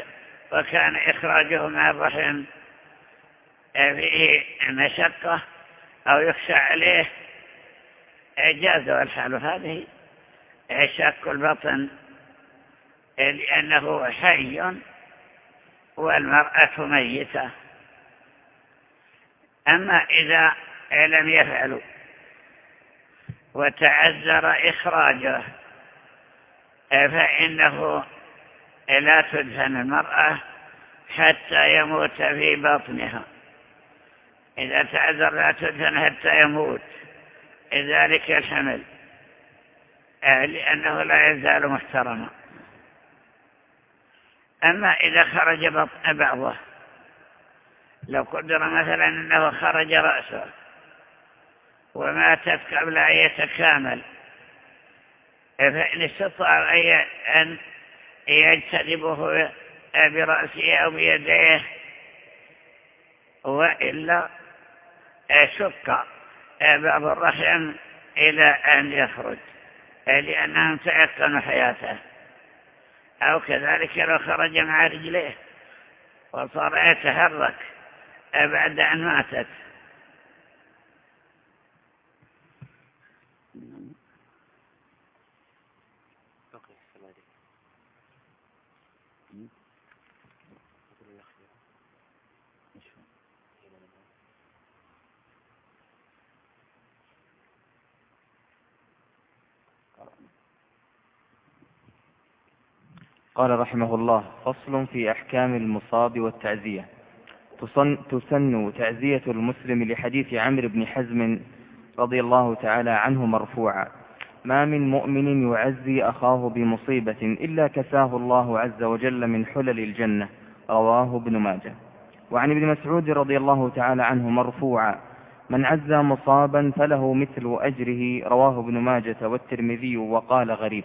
وكان إخراجه مع الرحم فيه مشقة أو يخشى عليه جاز الحال هذه. شق البطن لأنه حي. والمرأة ميتة. أما إذا لم يفعلوا وتعذر إخراجه فإنه لا تدفن المرأة حتى يموت في بطنها. إذا تعذر لا تدفن حتى يموت. ذلك الحمل لأنه لا يزال محترما. أما إذا خرج بطن بعضه. لو قدر مثلا أنه خرج رأسه وماتت قبل أن يتكامل فإن استطاع أن يجتنبه برأسه أو بيديه وإلا شق بعض الرحم إلى أن يخرج لأنهم تيقنوا حياته. أو كذلك لو خرج مع رجليه وصار يتحرك بعد أن ماتت. قال رحمه الله فصل في أحكام المصاب والتعزية. تسن تعزية المسلم لحديث عمرو بن حزم رضي الله تعالى عنه مرفوعا. ما من مؤمن يعزي أخاه بمصيبة إلا كساه الله عز وجل من حلل الجنة. رواه ابن ماجه. وعن ابن مسعود رضي الله تعالى عنه مرفوعا. من عزى مصابا فله مثل أجره. رواه ابن ماجة والترمذي وقال غريب.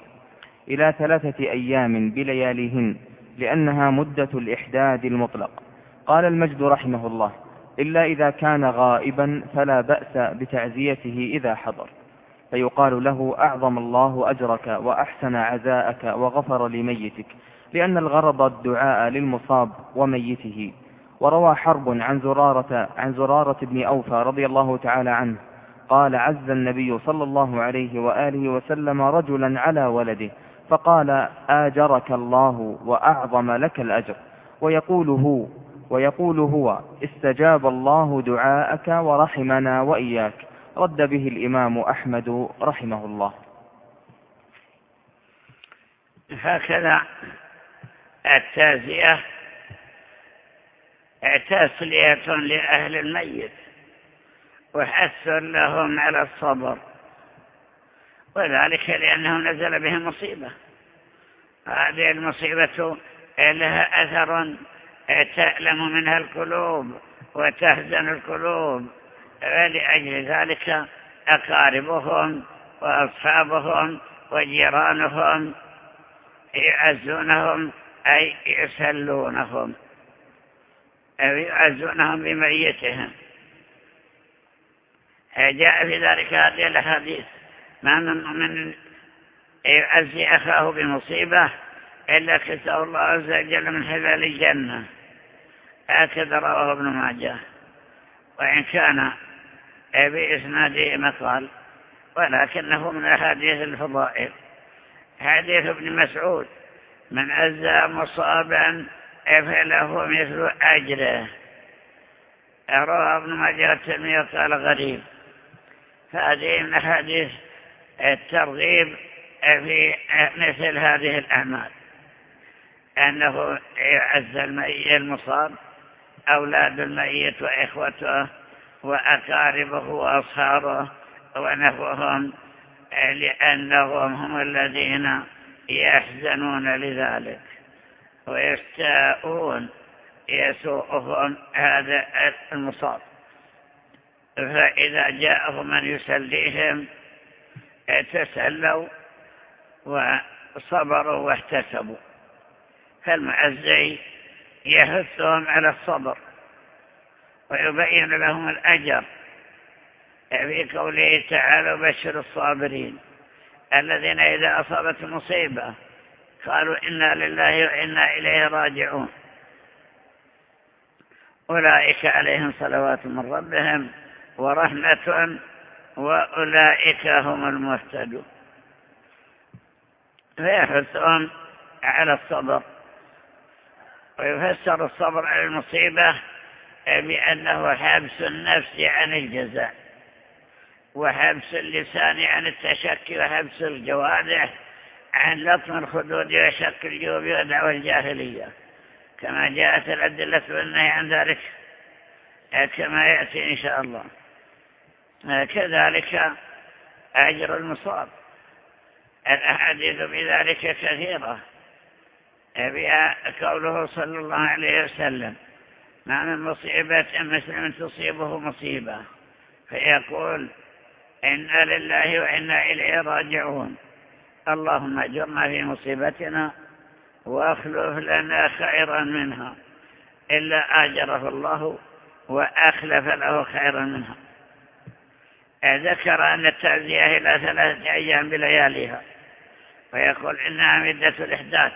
إلى ثلاثة أيام بلياليهن لأنها مدة الإحداد المطلق. قال المجد رحمه الله إلا إذا كان غائبا فلا بأس بتعزيته إذا حضر. فيقال له أعظم الله أجرك وأحسن عزاءك وغفر لميتك لأن الغرض الدعاء للمصاب وميته. وروى حرب عن زرارة, عن زرارة بن أوفى رضي الله تعالى عنه قال عز النبي صلى الله عليه وآله وسلم رجلا على ولده فقال آجرك الله وأعظم لك الأجر. ويقول هو ويقول هو استجاب الله دعاءك ورحمنا وإياك. رد به الإمام أحمد رحمه الله. هكذا التازية تسلية لأهل الميت وحث لهم على الصبر. وذلك لأنه نزل بهم مصيبة. هذه المصيبة لها أثر تألم منها القلوب وتهزن القلوب. ولأجل ذلك أقاربهم وأصحابهم وجيرانهم يعزونهم أي يسلونهم أو يعزونهم بمعيتهم جاء في ذلك هذه الأحاديث. من مؤمن يعزي أخاه بمصيبة إلا كتاب الله عز وجل من حلال الجنة. هكذا رواه ابن ماجه. وإن كان بإسناده مقال ولكنه من أحاديث الفضائل. حديث ابن مسعود من أزى مصابا فله مثل أجره. رواه ابن ماجه التلميذ قال غريب. فهذه من أحاديث الترغيب في مثل هذه الأعمال. أنه يعز المصاب أولاد الميت وإخوته وأقاربه وأصهاره ونحوهم لأنهم هم الذين يحزنون لذلك ويستاءون يسوءهم هذا المصاب. فإذا جاءهم من يسليهم تسلوا وصبروا واحتسبوا. فالمعزي يحثهم على الصبر ويبين لهم الأجر. في قوله تعالى بشر الصابرين الذين إذا أصابت مصيبة قالوا إنا لله وإنا إليه راجعون. أولئك عليهم صلوات من ربهم ورحمة وأولئك هم المهتدون. فيحثهم على الصبر. ويفسر الصبر على المصيبة بأنه حبس النفس عن الجزاء وحبس اللسان عن التشكي وحبس الجوارح عن لطم الخدود وشك الجوب ودعوى الجاهلية. كما جاءت الأدلة والنهي عن ذلك كما يأتي إن شاء الله. كذلك أجر المصاب. الأحاديث بذلك كثيرة. بها قوله صلى الله عليه وسلم ما من مصيبة مسلم تصيبه مصيبة. فيقول إنا لله وإنا إليه راجعون. اللهم اجرنا في مصيبتنا واخلف لنا خيرا منها. إلا آجره الله وأخلف له خيرا منها. ذكر أن التعزية إلى ثلاثة أيام بلياليها ويقول إنها مدة الإحداث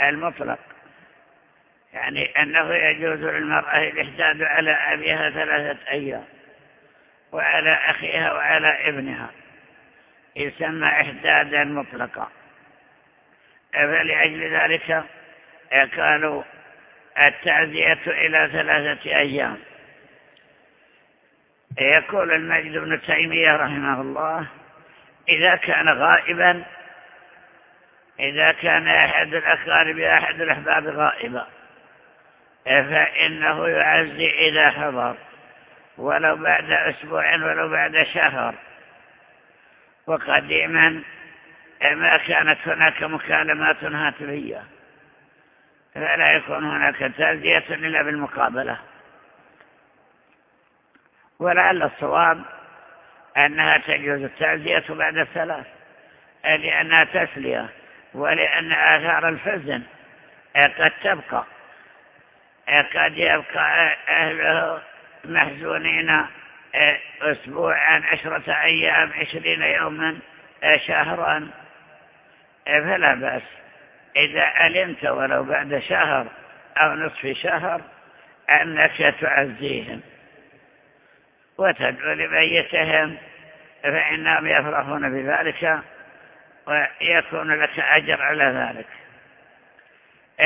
المطلق يعني أنه يجوز للمرأة الإحداد على أبيها ثلاثة أيام وعلى أخيها وعلى ابنها يسمى إحدادا مطلقا. فلأجل ذلك قالوا التعزية إلى ثلاثة أيام. يقول المجد بن تيمية رحمه الله إذا كان غائبا إذا كان أحد الأقارب أحد الأحباب غائبا فإنه يعزي إذا حضر ولو بعد أسبوع ولو بعد شهر. وقديما ما كانت هناك مكالمات هاتفية فلا يكون هناك تازية إلا بالمقابلة. ولعل الصواب أنها تجوز التعزية بعد الثلاث لأنها تسلية ولأن آثار الحزن قد تبقى. قد يبقى أهله محزونين أسبوعا عشرة أيام عشرين يوما شهرا. فلا بأس. إذا علمت ولو بعد شهر أو نصف شهر أنك تعزيهم. وتدعو لميتهم فإنهم يفرحون بذلك ويكون لك أجر على ذلك.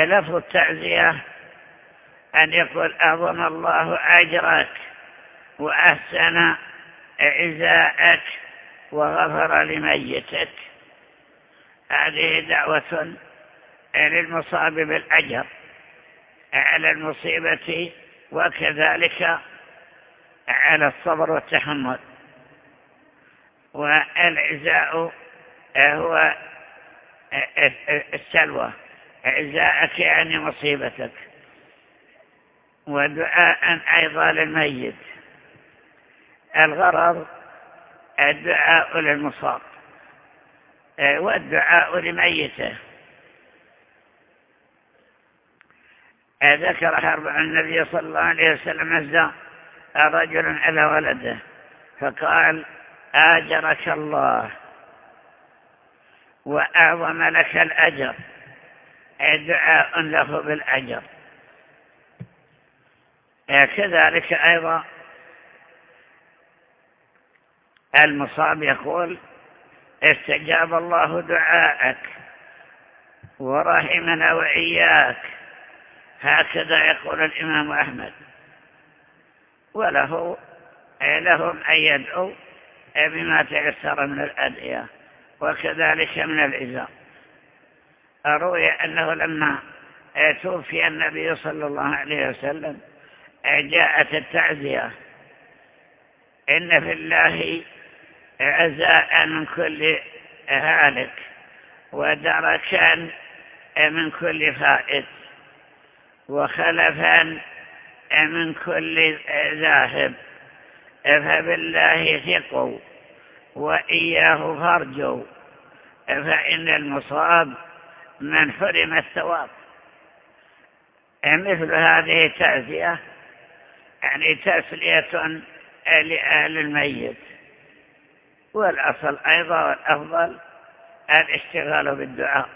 لفظ التعزية أن يقول أظن الله أجرك وأحسن عزاءك وغفر لميتك. هذه دعوة للمصاب بالأجر على المصيبة وكذلك على الصبر والتحمل. والعزاء هو السلوى. عزاءك يعني مصيبتك. ودعاء أيضا للميت. الغرض الدعاء للمصاب. والدعاء لميته. ذكر حرب النبي صلى الله عليه وسلم نزل رجل على ولده فقال آجرك الله وأعظم لك الأجر دعاء له بالأجر. كذلك أيضا المصاب يقول استجاب الله دعاءك ورحمنا وإياك. هكذا يقول الإمام أحمد. وله لهم أن يدعوا بما تيسر من الأدعية وكذلك من العزاء. روي أنه لما توفي النبي صلى الله عليه وسلم جاءت التعزية. إن في الله عزاء من كل هالك ودركا من كل فائت وخلفا من كل ذاهب فبالله ثقوا وإياه فارجوا فإن المصاب من حرم الثواب. مثل هذه تعزية يعني تسلية لأهل الميت. والأصل أيضا والأفضل الاشتغال بالدعاء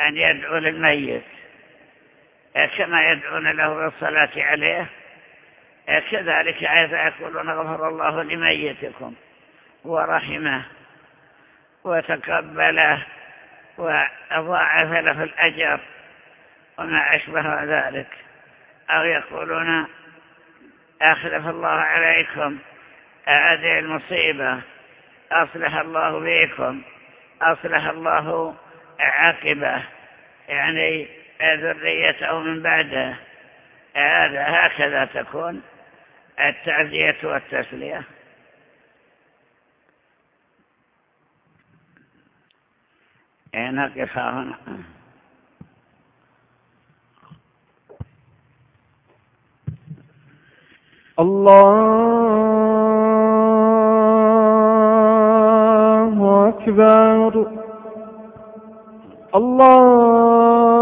أن يدعو للميت. كما يدعون له بالصلاة عليه. كذلك أيضا يقولون غفر الله لميتكم ورحمه وتقبله وضاعف له الأجر وما أشبه ذلك. أو يقولون أخلف الله عليكم هذه المصيبة أصلح الله بكم أصلح الله عاقبة. يعني ذريته من بعده هذا هكذا تكون التعزية والتسلية. نقف هنا. الله أكبر. الله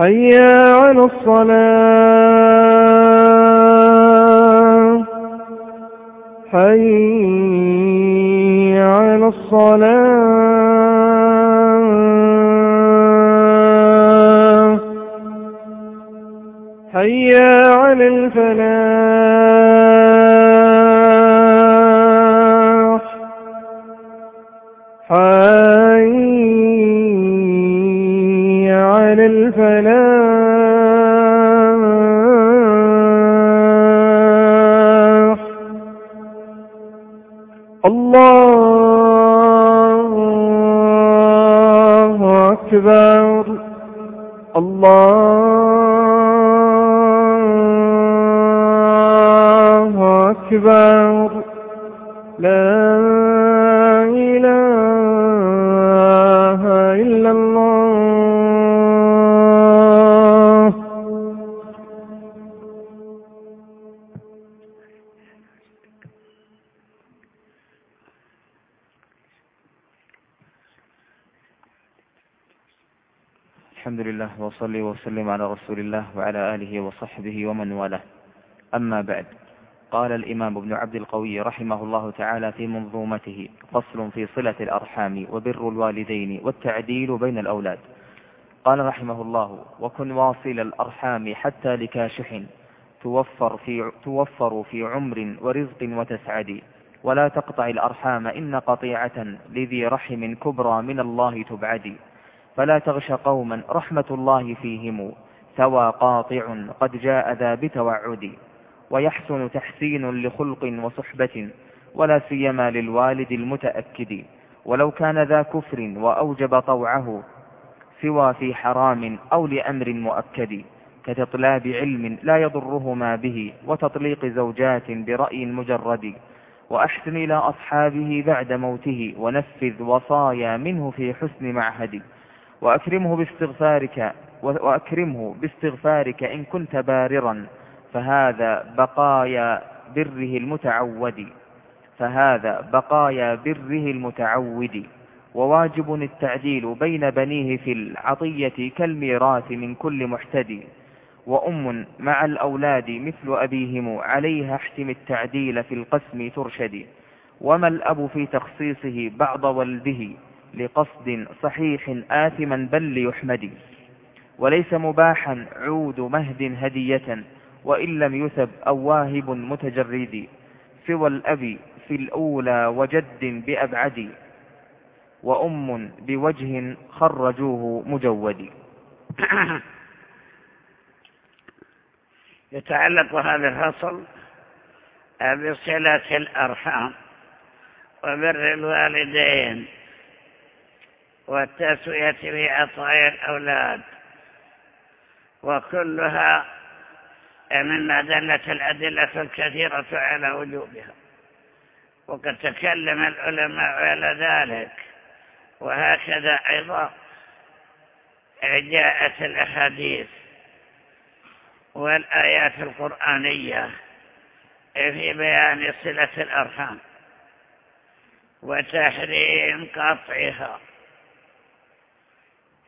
حي على الصلاة. حي على الصلاة. حي على الفلاح. حي أكبر. الله أكبر. لا وصلي وسلم على رسول الله وعلى آله وصحبه ومن والاه. أما بعد قال الإمام ابن عبد القوي رحمه الله تعالى في منظومته فصل في صلة الأرحام وبر الوالدين والتعديل بين الأولاد. قال رحمه الله وكن واصل الأرحام حتى لكاشح توفر في, توفر في عمر ورزق وتسعد. ولا تقطع الأرحام إن قطيعة لذي رحم كبرى من الله تبعدي فلا تغش قوما رحمة الله فيهم ثوى قاطع قد جاء ذا بتوعد ويحسن تحسين لخلق وصحبة ولا سيما للوالد المتأكد ولو كان ذا كفر وأوجب طوعه سوى في حرام أو لأمر مؤكد كتطلاب علم لا يضره ما به وتطليق زوجات برأي مجرد وأحسن إلى أصحابه بعد موته ونفذ وصايا منه في حسن معهد وأكرمه باستغفارك وأكرمه باستغفارك إن كنت باررا فهذا بقايا بره المتعود فهذا بقايا بره المتعود. وواجب التعديل بين بنيه في العطية كالميراث من كل محتدي وأم مع الأولاد مثل أبيهم عليها احتم التعديل في القسم ترشدي وما الأب في تخصيصه بعض ولده لقصد صحيح آثما بل ليحمد وليس مباحا عود مهد هدية وإن لم يثب أو واهب متجرد سوى الأب في الأولى وجد بأبعد وأم بوجه خرجوه مجود. يتعلق هذا الفصل بصلة الأرحام وبر الوالدين. والتسوية في عطايا الأولاد. وكلها مما دلت الأدلة الكثيرة على وجوبها. وقد تكلم العلماء على ذلك. وهكذا أيضا جاءت الأحاديث والآيات القرآنية في بيان صلة الأرحام وتحريم قطعها.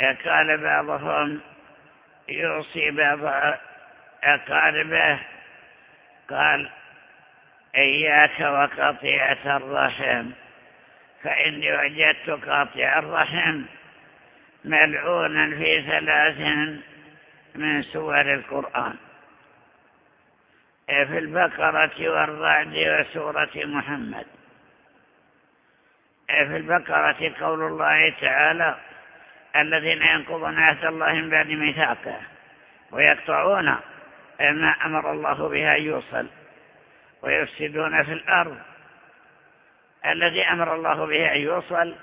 قال بعضهم يوصي بعض أقاربه قال إياك وقطيعة الرحم فإني وجدت قاطع الرحم ملعونا في ثلاث من سور القرآن. في البقرة والرعد وسورة محمد. في البقرة قول الله تعالى الذين ينقضون عهد الله من بعد ميثاقه ويقطعون ما أمر الله بها يوصل ويفسدون في الأرض. الذي أمر الله به أن يوصل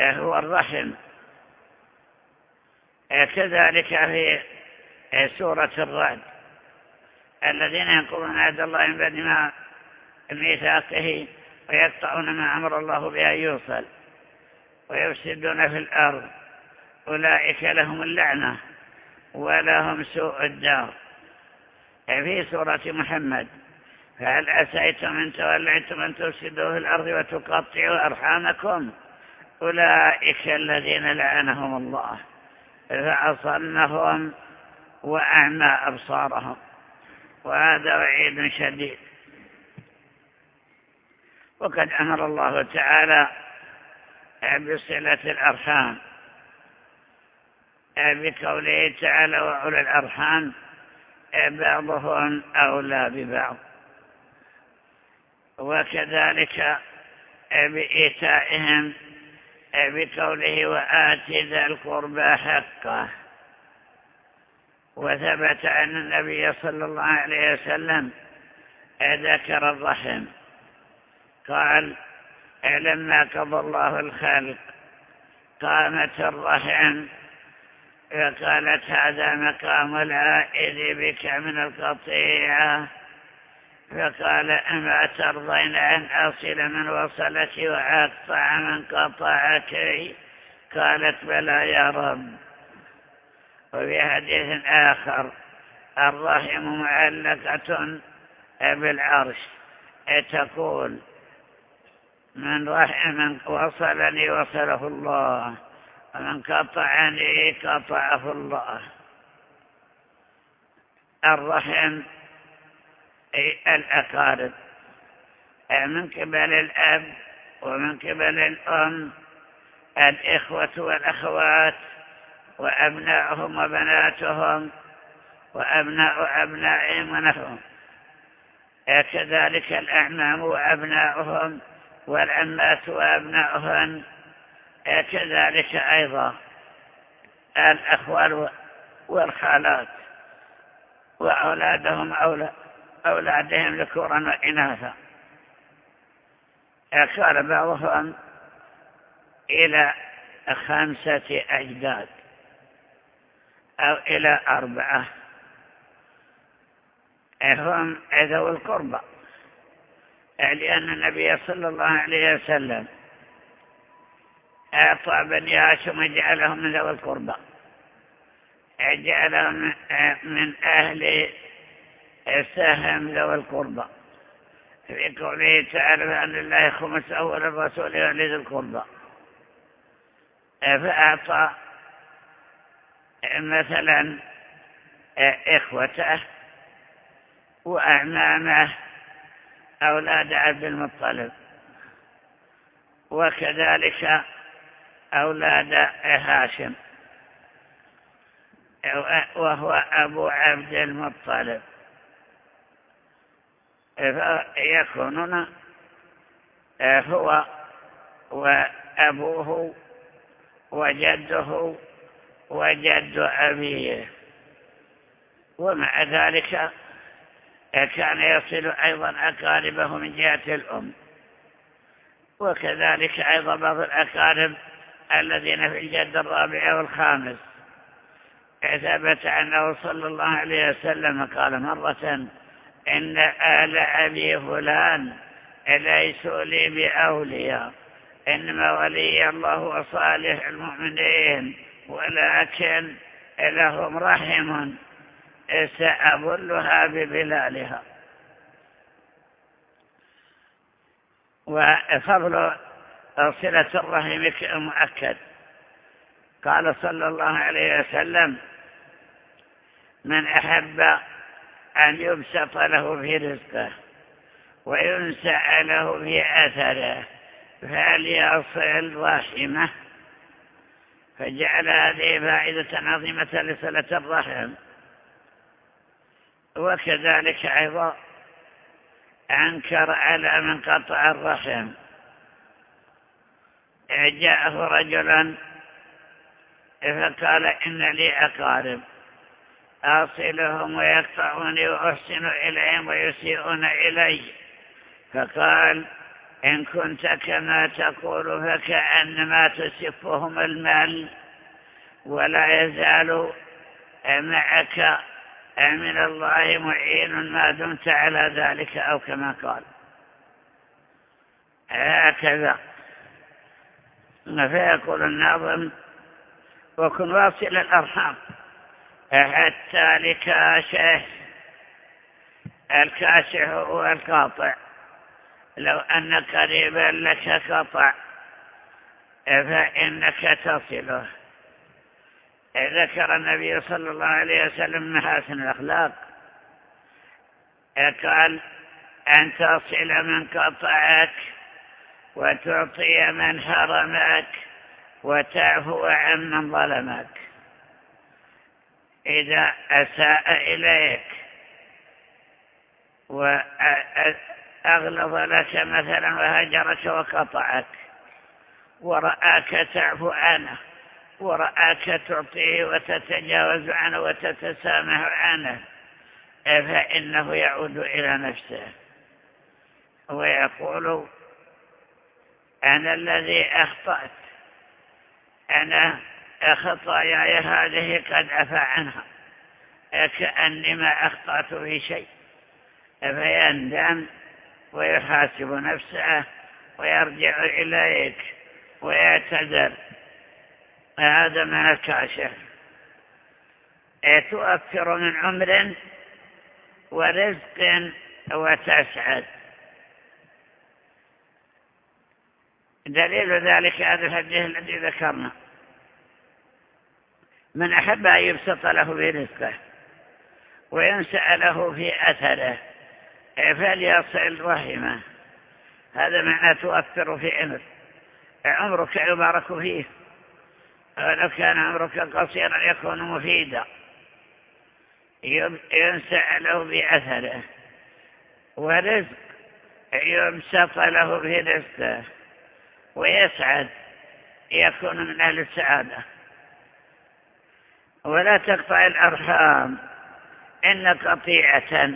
هو الرحم. كذلك في سورة الرعد. الذين ينقضون عهد الله من بعد ما ميثاقه ويقطعون ما أمر الله به أن يوصل ويفسدون في الأرض. أولئك لهم اللعنة ولهم سوء الدار. في سورة محمد فهل أسيتم أن توليتم أن تفسدوا في الأرض وتقطعوا أرحامكم؟ أولئك الذين لعنهم الله فأصلهم وأعمى أبصارهم. وهذا وعيد شديد. وقد أمر الله تعالى بصلة الأرحام. بقوله تعالى وأولى الأرحام بعضهم أولى ببعض. وكذلك بإيتائهم بقوله وآت ذا القربى حقه. وثبت أن النبي صلى الله عليه وسلم ذكر الرحم. قال لما قضى الله الخلق قامت الرحم فقالت هذا مقام العائد بك من القطيعة فقال أما ترضين أن أصل من وصلك وأقطع من قطعك قالت بلى يا رب. وفي حديث آخر الرحم معلقة بالعرش. تقول من رحم وصلني وصله الله. ومن قطعني قطعه الله. الرحم أي الأقارب. من قبل الأب ومن قبل الأم. الإخوة والأخوات وأبنائهم وبناتهم وأبناء أبنائهم ونحوهم. كذلك الأعمام وأبنائهم والعمات وأبنائهن. كذلك أيضا الأخوال والخالات وأولادهم أولاد أولادهم ذكورا وإناثا. قال بعضهم إلى خمسة أجداد أو إلى أربعة. هم ذوي القربى لأن النبي صلى الله عليه وسلم أعطى بني هاشم وجعلهم من ذوي القربى. جعلهم من أهل سهم ذوي القربى. في قوله تعالى بأن الله خمس أول الرسول ولذي القربى. فأعطى مثلا إخوته وأعمامه أولاد عبد المطلب. وكذلك أولاد هاشم. وهو أبو عبد المطلب. فيكونون هو وأبوه وجده وجد أبيه. ومع ذلك كان يصل أيضا أقاربه من جهة الأم. وكذلك أيضا بعض الأقارب الذين في الجد الرابع والخامس. ثبت أنه صلى الله عليه وسلم قال مرة إن آل أبي فلان ليسوا لي بأولياء إنما ولي الله وصالح المؤمنين ولكن لهم رحم سأبلها ببلالها. وفضل صلة الرحم مؤكد قال صلى الله عليه وسلم من أحب أن يبسط له في رزقه وينسع له في أثره فليصل رحمه فجعل هذه فائدة عظيمة لصلة الرحم. وكذلك أيضا أنكر على من قطع الرحم. جاءه رجلا فقال إن لي أقارب أصلهم ويقطعوني وأحسن إليهم ويسيئون إلي. فقال إن كنت كما تقول فكأنما تسفهم المال ولا يزال معك من الله معين ما دمت على ذلك أو كما قال. هكذا. فيقول الناظم وكن واصل الأرحام. حتى لكاشه الكاشح هو القاطع. لو أن قريبا لك قطع فإنك تصله. ذكر النبي صلى الله عليه وسلم محاسن الأخلاق. قال أن تصل من قطعك وتعطي من حرمك وتعفو عن من ظلمك. إذا أساء إليك وأغلظ لك مثلا وهجرك وقطعك ورآك تعفو عنه ورآك تعطيه وتتجاوز عنه وتتسامح عنه فإنه يعود إلى نفسه. ويقول أنا الذي أخطأت. أنا خطاياي هذه قد عفى عنها. كأني ما أخطأت في شيء. فيندم ويحاسب نفسه ويرجع إليك ويعتذر. هذا من الكاشف. تؤثر من عمر ورزق وتسعد. دليل ذلك هذا الحديث الذي ذكرنا. من أحب أن يبسط له في رزقه وينسأ له في أثره فليصل رحمه. هذا معنى تؤثر في عمر. عمرك يبارك فيه. ولو كان عمرك قصيرا يكون مفيدا. ينسع له بأثره ورزق يمسط له في رزقه. ويسعد يكون من أهل السعادة. ولا تقطع الأرحام إن قطيعة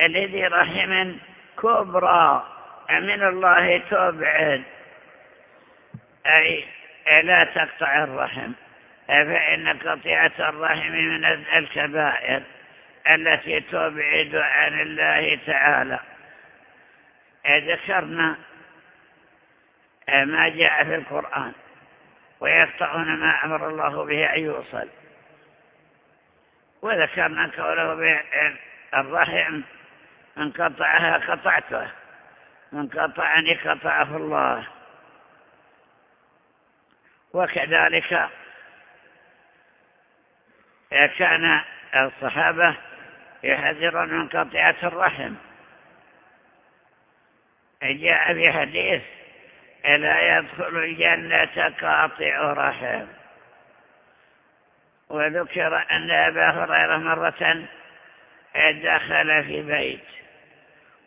الذي رحم كبرى من الله تبعد أي لا تقطع الرحم فإن قطيعة الرحم من الكبائر التي تبعد عن الله تعالى. ذكرنا ما جاء في القرآن. ويقطعون ما أمر الله به أن يوصل. وذكرنا قوله بالرحم من قطعها قطعته من قطعني قطعه الله. وكذلك كان الصحابة يحذرون من قطعة الرحم. جاء في حديث لا يدخل الجنة قاطع رحم. وذكر أن أبا هريرة مرة دخل في بيت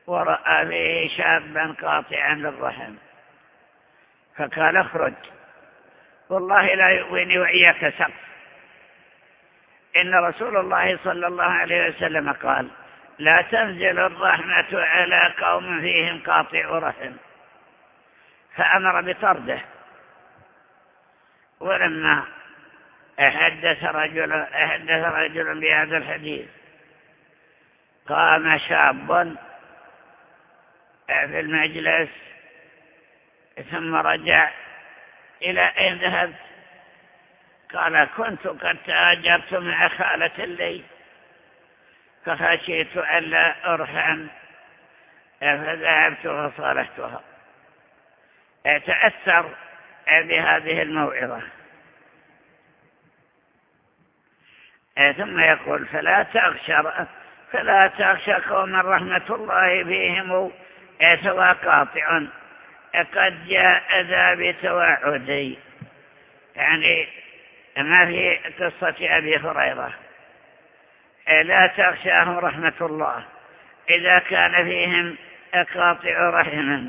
ورأى فيه شابا قاطعا للرحم. فقال اخرج. والله لا يؤويني وإياك سقف. إن رسول الله صلى الله عليه وسلم قال لا تنزل الرحمة على قوم فيهم قاطع رحم. فأمر بطرده. ولما حدث رجل حدث رجل بهذا الحديث قام شاب في المجلس ثم رجع إلى أين ذهبت؟ قال كنت قد تاجرت مع خالة لي فخشيت ألا أرحم فذهبت فصالحتها تأثر بهذه الموعظة. ثم يقول فلا تغشر فلا تخشى قوما رحمة الله فيهم سوى قاطع قد جاء ذا بتواعدي يعني ما في قصة أبي هريرة. لا تخشاهم رحمة الله إذا كان فيهم قاطع رحم.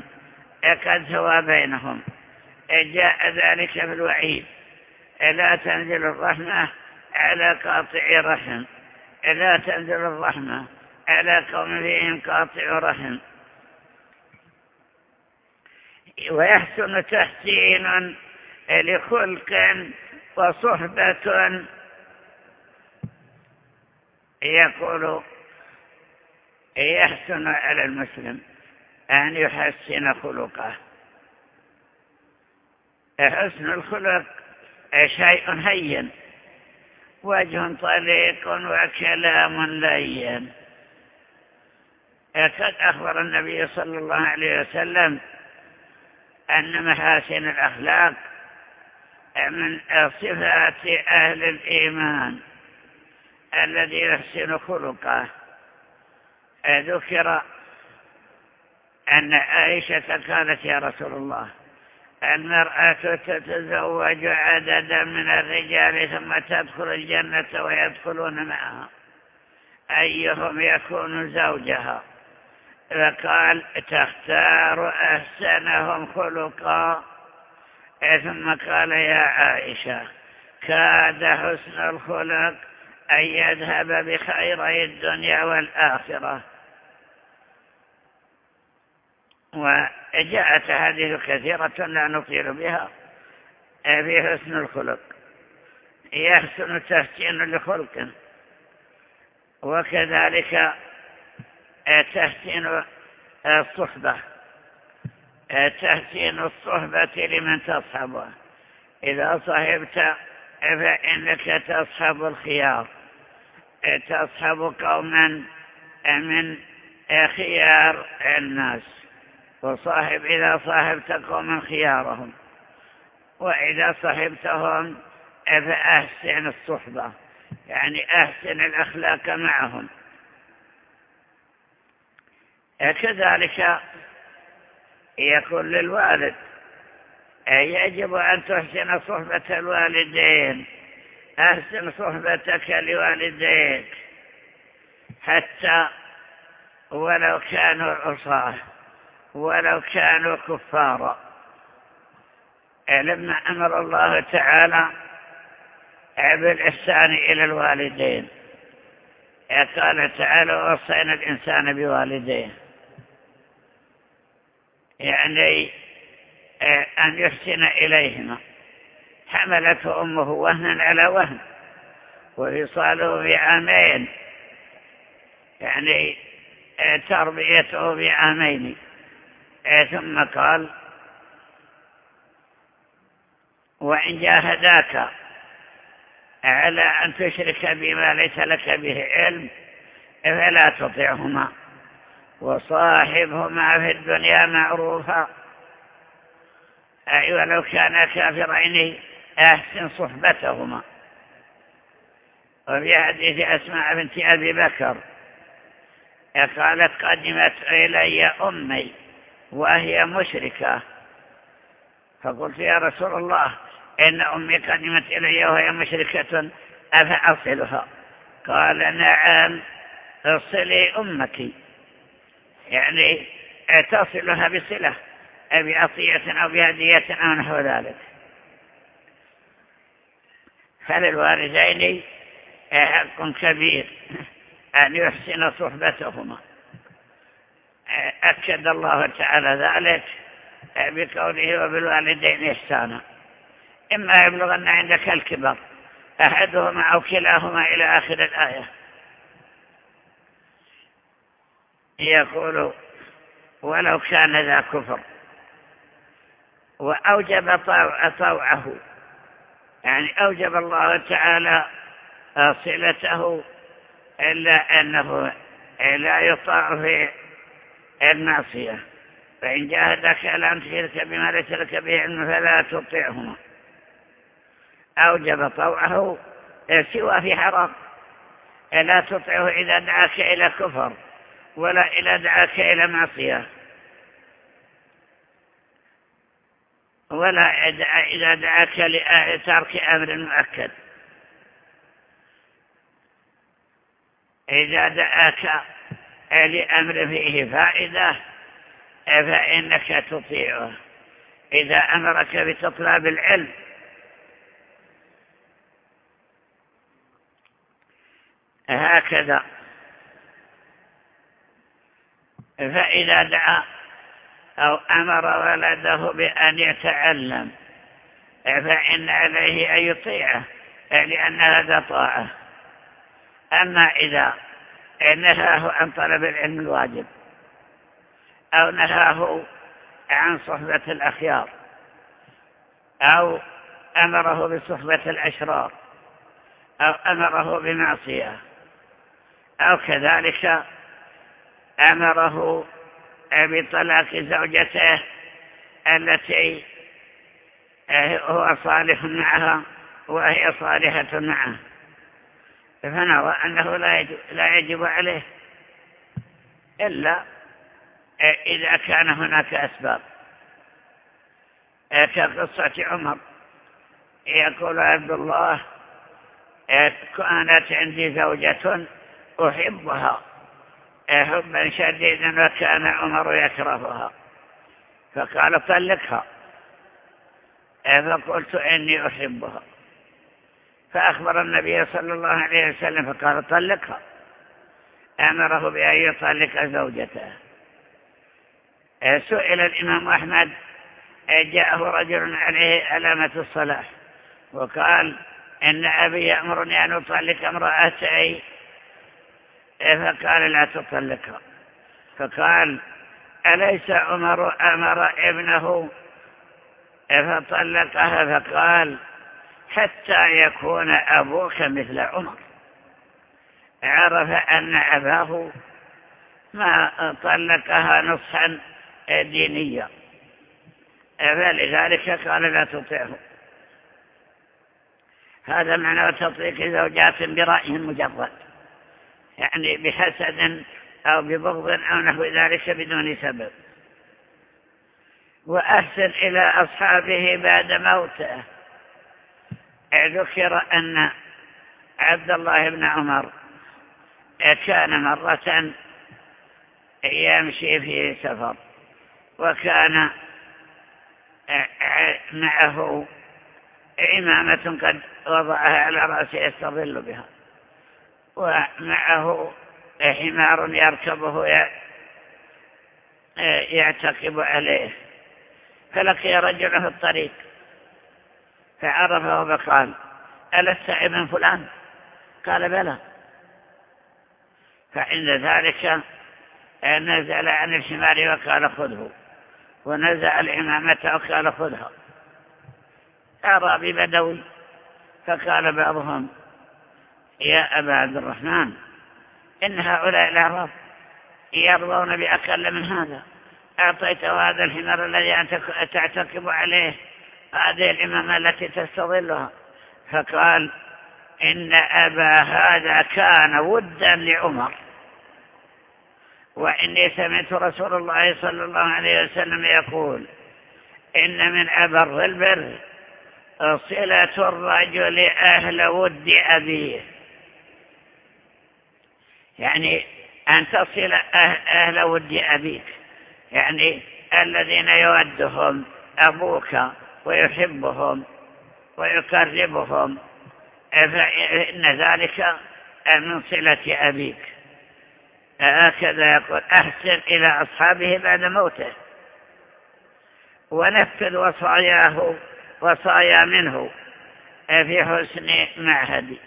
قد سوى بينهم. جاء ذلك في الوعيد. لا تنزل الرحمة على قاطع رحم. لا تنزل الرحمة على قوم فيهم قاطع رحم. ويحسن تحسين لخلق وصحبة يقول يحسن على المسلم. أن يحسن خلقه. حسن الخلق شيء هين. وجه طليق وكلام لين. قد أخبر النبي صلى الله عليه وسلم أن محاسن الأخلاق من صفات أهل الإيمان الذي يحسن خلقه. ذكر أن عائشة قالت يا رسول الله المرأة تتزوج عددا من الرجال ثم تدخل الجنة ويدخلون معها. أيهم يكون زوجها؟ فقال تختار أحسنهم خلقا. ثم قال يا عائشة كاد حسن الخلق أن يذهب بخيري الدنيا والآخرة. وجاءت هذه كثيرة لا نطيل بها في حسن الخلق. يحسن تحسين لخلق. وكذلك تحسين الصحبة. تحسين الصحبة لمن تصحبه. إذا صحبت فإنك تصحب الخيار. تصحب قوما من خيار الناس. وصاحب إذا صاحبت قوما خيارهم. وإذا صحبتهم فأحسن الصحبة. يعني أحسن الأخلاق معهم. كذلك يقول للوالد يجب أن تحسن صحبة الوالدين. أحسن صحبتك لوالديك. حتى ولو كانوا عصاة. ولو كانوا كفارا. لما أمر الله تعالى بالإحسان إلى الوالدين. قال تعالى وصينا الإنسان بوالديه. يعني أن يحسن إليهما. حملته أمه وهنا على وهن وفصاله بعامين. يعني تربيته بعامين. ثم قال وإن جاهداك على أن تشرك بما ليس لك به علم فلا تطعهما وصاحبهما في الدنيا معروفا. أي ولو كان كافرين أحسن صحبتهما. وفي حديث أسماء بنت أبي بكر قالت قدمت إلي أمي. وهي مشركة. فقلت يا رسول الله إن أمي قدمت إلي وهي مشركة أفأصلها؟ قال نعم اصلي أمك يعني تصلها بصلة بعطية أو بهدية أو نحو ذلك. فللوالدين حق كبير أن يحسن صحبتهما. أكد الله تعالى ذلك بقوله وبالوالدين إحسانا. إما يبلغن عندك الكبر أحدهما أو كلاهما إلى آخر الآية. يقول ولو كان ذا كفر وأوجب طوعه يعني أوجب الله تعالى صلته إلا أنه لا يطاع في المعصية فإن جاهدك على أن تشرك بما ليس لك به علم فلا تطيعهما أوجب طوعه سوى في حرام. لا تطعه إذا دعاك إلى كفر ولا إذا دعاك إلى معصية. ولا إذا دعاك لترك أمر مؤكد. إذا دعاك لأمر فيه فائدة فإنك تطيعه. إذا أمرك بتطلب العلم. هكذا. فإذا دعا أو أمر ولده بأن يتعلم فإن عليه أن يطيعه لأن هذا طاعة. أما إذا نهاه عن طلب العلم الواجب أو نهاه عن صحبة الأخيار أو أمره بصحبة الأشرار أو أمره بمعصية أو كذلك أمره بطلاق زوجته التي هو صالح معها وهي صالحة معه. فنرى أنه لا يجب عليه إلا إذا كان هناك أسباب. كقصة عمر؟ يقول عبد الله كانت عندي زوجة أحبها حبا شديدا وكان عمر يكرهها. فقال طلقها. فقلت إني أحبها. فأخبر النبي صلى الله عليه وسلم فقال طلقها أمره بأن يطلق زوجته. سئل الإمام أحمد جاءه رجل عليه علامة الصلاح وقال إن أبي يأمرني أن أطلق امرأتي. فقال لا تطلقها فقال أليس عمر أمر ابنه؟ فطلقها فقال حتى يكون أبوك مثل عمر. عرف أن أباه ما طلقها نصحا دينيا. فلذلك قال لا تطيعه. هذا معنى تطليق زوجات برأي مجرد. يعني بحسد أو ببغض أو نحو ذلك بدون سبب. وأحسن إلى أصحابه بعد موته. ذكر أن عبد الله بن عمر كان مرة يمشي في سفر وكان معه إمامة قد وضعها على رأسه يستظل بها ومعه حمار يركبه يعتقب عليه فلقي رجل في الطريق. فعرفه فقال ألست ابن فلان؟ قال بلى. فعند ذلك نزل عن الحمار وقال خذه. ونزع الإمامة وقال خذها. أعرابي بدوي فقال بعضهم يا أبا عبد الرحمن إن هؤلاء الأعراب يرضون بأقل من هذا. أعطيته هذا الحمار الذي تعتقب عليه. هذه الإمامة التي تستظلها. فقال إن أبا هذا كان ودا لعمر. وإني سمعت رسول الله صلى الله عليه وسلم يقول إن من أبر البر صلة الرجل أهل ود أبيه. يعني أن تصل أهل ود أبيك. يعني الذين يودهم أبوك ويحبهم ويقربهم فإن ذلك من صلة أبيك. هكذا يقول أحسن إلى أصحابه بعد موته. ونفذ وصاياه وصايا منه في حسن معهد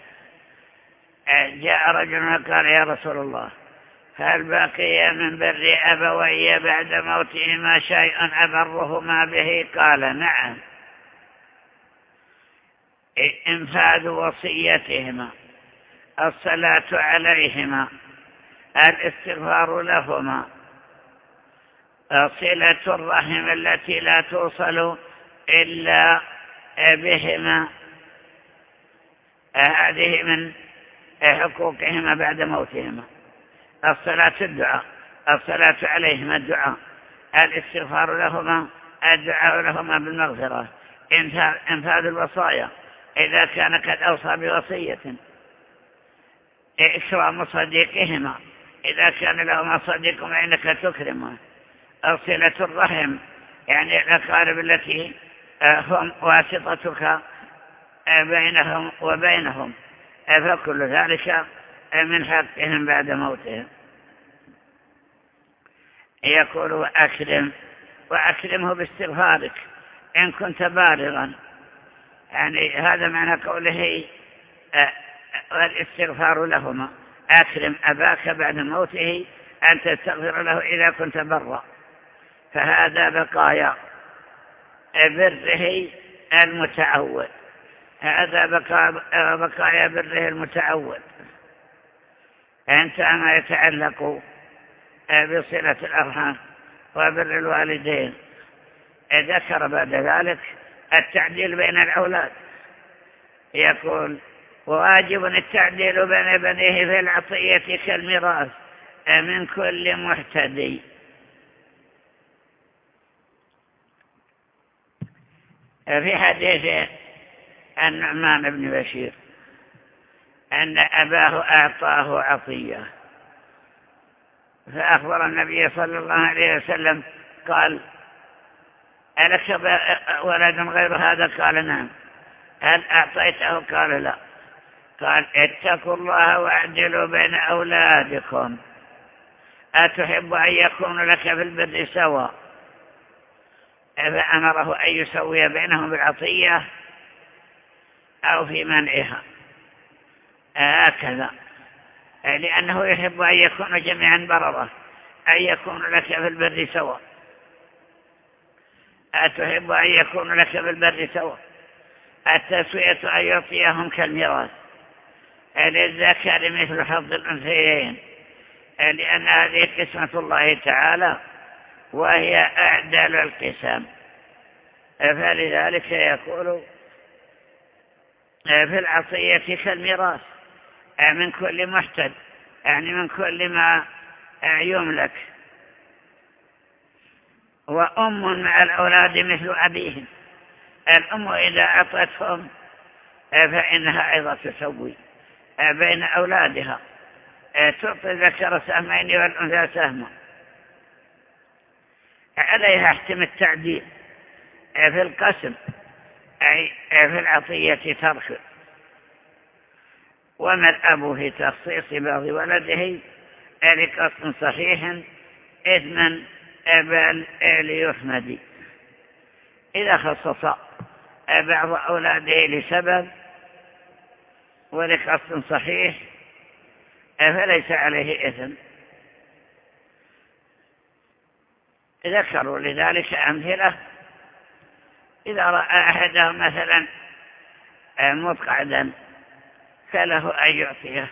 جاء رجل وقال يا رسول الله هل بقي من بر أبوي بعد موتهما شيء أبرهما به؟ قال نعم. انفاذ وصيتهما الصلاة عليهما الاستغفار لهما. صلة الرحم التي لا توصل إلا بهما. هذه من حقوقهما بعد موتهما. الصلاة الدعاء الصلاة عليهما الدعاء الاستغفار لهما الدعاء لهما بالمغفرة. انفاذ الوصايا. إذا كان قد أوصى بوصية. إكرام صديقهما. إذا كان لهما صديق فإنك تكرمه صلة الرحم. يعني الأقارب التي هم واسطتك بينهم وبينهم. فكل ذلك من حقهم بعد موتهم. يقول وأكرم وأكرمه باستغفارك إن كنت بالغا. يعني هذا معنى قوله الاستغفار لهما. أكرم أباك بعد موته أن تستغفر له إذا كنت برا. فهذا بقايا بره المتعود هذا بقايا بره المتعود أنت ما يتعلق بصلة الأرحام وبر الوالدين. ذكر بعد ذلك التعديل بين الأولاد. يقول واجب التعديل بين بنيه في العطية كالميراث من كل محتدي في حديث النعمان بن بشير أن أباه أعطاه عطية. فأخبر النبي صلى الله عليه وسلم قال ألك ولد غير هذا؟ قال نعم. هل أعطيته؟ قال لا. قال اتقوا الله وأعدلوا بين أولادكم. أتحب أن يكون لك في البر سواء فأمره أن يسوي بينهم بالعطية أو في منعها. هكذا. لأنه يحب أن يكون جميعا بررة أن يكون لك في البر سواء. أتحب أن يكون لك في البر سواء. التسوية أن يعطيهم كالميراث. للذكر مثل حظ الأنثيين. لأن هذه قسمة الله تعالى وهي أعدل القسم. فلذلك يقول في العطية كالميراث. من كل محتد. يعني من كل ما يملك. وأم مع الأولاد مثل أبيهم. الأم إذا أعطتهم فإنها أيضا تسوي بين أولادها. تعطي ذكر سهمين والأنثى سهما. عليها احتم التعديل في القسم أي في العطية ترك. الأب في تخصيص بعض ولده لقصد صحيح إثما بل ليحمد إذا خصص بعض أولاده لسبب ولقصد صحيح فليس عليه إثم ذكروا لذلك أمثلة. إذا رأى أحدهم مثلا متقعدا فله أن يعطيه.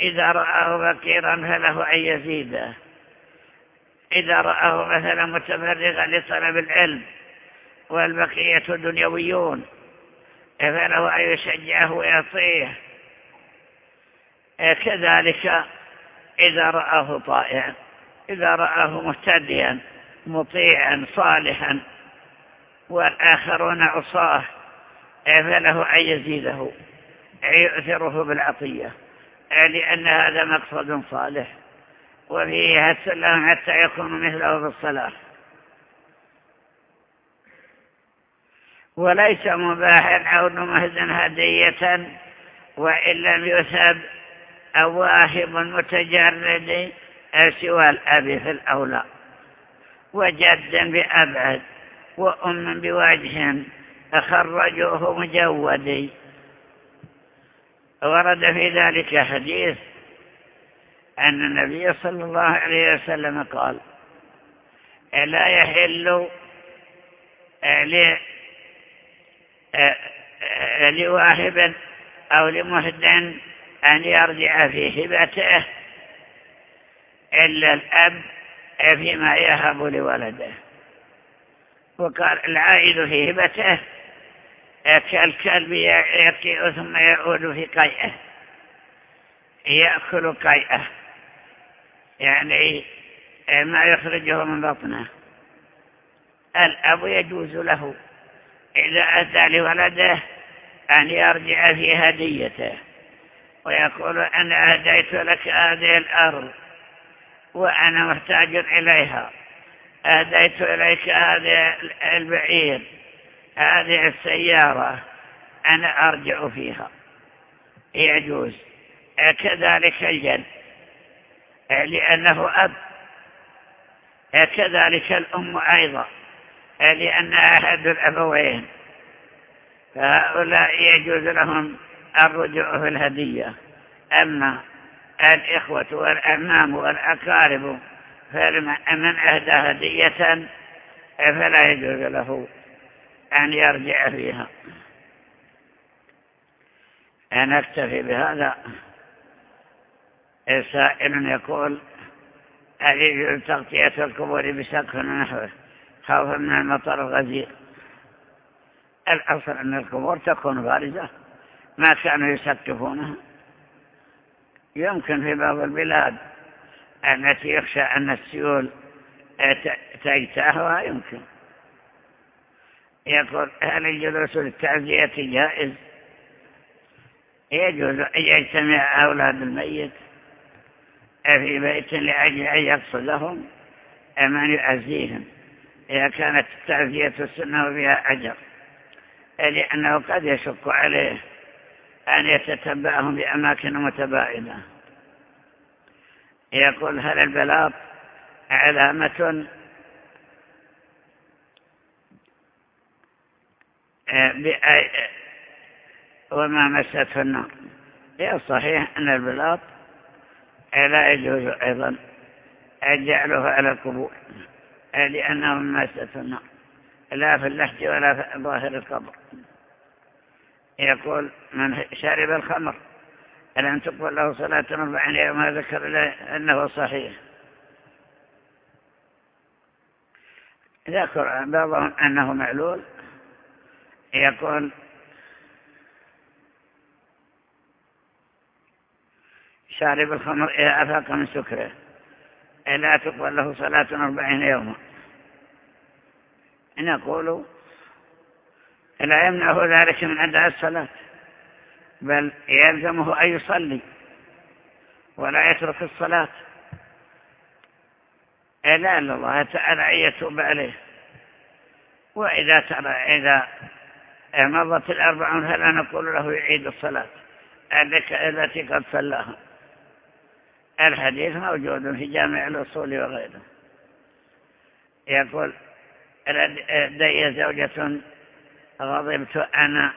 إذا رآه فقيرا فله أن يزيده. إذا رآه مثلا متفرغا لطلب العلم والبقية دنيويون فله أن يشجعه ويعطيه. كذلك إذا رآه طائعا إذا رآه مهتديا مطيعا صالحا والآخرون عصاه فله أن يزيده. يؤثره بالعطية لأن هذا مقصد صالح وفيه السلام حتى يكون مثله في الصلاة. وليس مباحا عون مهزا هدية وإن لم يثب أو واهب متجرد سوى الأب في الأولى. وجدا بأبعد وأم بوجه خرجوه مجودي ورد في ذلك حديث أن النبي صلى الله عليه وسلم قال لا يحل لواهب أو لمهد أن يرجع في هبته إلا الأب فيما يهب لولده. وقال العائد في هبته كالكلب يقيء ثم يعود في قيئة. يأكل قيئة. يعني ما يخرجه من بطنه. الأب يجوز له إذا أتى لولده أن يرجع في هديته ويقول أنا أهديت لك هذه الأرض وأنا محتاج إليها. أهديت إليك هذه البعير. هذه السيارة أنا أرجع فيها. يجوز. كذلك الجد لأنه أب. كذلك الأم أيضا. لأنها أحد الأبوين فهؤلاء يجوز لهم الرجوع في الهدية. أما الإخوة والأمام والأقارب فمن أهدى هدية فلا يجوز له أن يرجع فيها. أنا أكتفي بهذا سائل يقول هل تغطية القبور بسقف ونحوه خوفا من المطر الغزير. الأصل أن القبور تكون بارزة ما كانوا يسقفونها. يمكن في بعض البلاد التي يخشى أن السيول تجتاهها يمكن. يقول هل الجلوس للتعزية جائز؟ يجوز أن يجتمع أولاد الميت في بيت لأجل أن يقصدهم من يعزيهم إذا كانت التعزية السنة بها أجر. لأنه قد يشق عليه أن يتتبعهم بأماكن متباعدة. يقول هل البلاط علامة وما مسته النار. هي صحيح أن البلاط لا يجوز أيضا جعله على القبور لأنه مسته النار لا في اللحج ولا في ظاهر القبر. يقول من شرب الخمر ألم تقبل له صلاة أربعين يوم ذكر أنه صحيح؟ ذكر بعضهم أنه معلول يقول شارب الخمر إذا أفاق من سكره لا تقبل له صلاة أربعين يوما. نقول لا يمنعه ذلك من أداء الصلاة بل يلزمه أن يصلي ولا يترك الصلاة. إلا أن الله تعالى يتوب عليه. وإذا ترى إذا مضت الأربعون فلا نقول له يعيد الصلاة؟ التي قد صلاها. الحديث موجود في جامع الأصول وغيره. يقول لدي زوجة غضبت أنا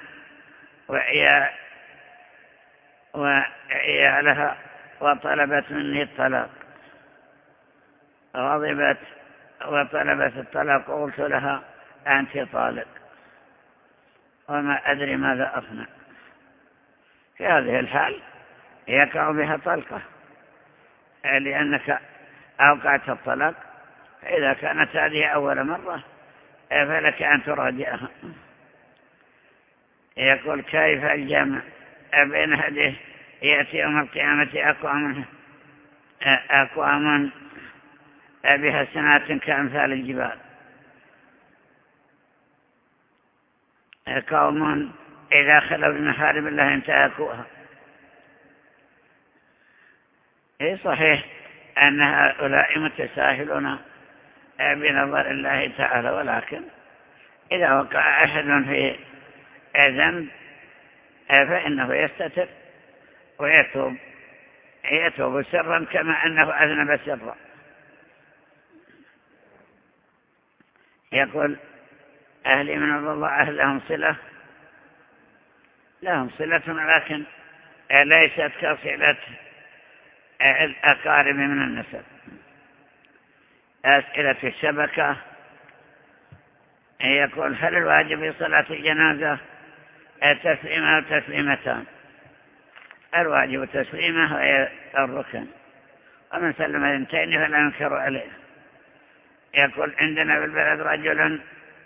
وعيالها وطلبت مني الطلاق. غضبت وطلبت الطلاق وقلت لها أنت طالق. وما أدري ماذا أصنع. في هذه الحال يقع بها طلقة لأنك أوقعت الطلاق. فإذا كانت هذه أول مرة فلك أن تراجعها. يقول كيف الجمع بين هذه؟ يأتي يوم القيامة أقوام أقوام بحسنات كأمثال الجبال. قوم إذا خلوا بمحارم الله انتهكوها. اي صحيح أن هؤلاء متساهلون بنظر الله تعالى ولكن إذا وقع أحد في ذنب فإنه يستتر ويتوب يتوب سرا كما أنه أذنب سرا. يقول أهلي من الله لهم صلة. لهم صلة ولكن ليست كصلة الأقارب من النسب. أسئلة الشبكة. يقول هل الواجب صلاة الجنازة تسليمة أو تسليمتان؟ الواجب تسليمة وهي الركن. ومن سلم اثنتين فلا ينكر عليه. يقول عندنا بالبلد رجل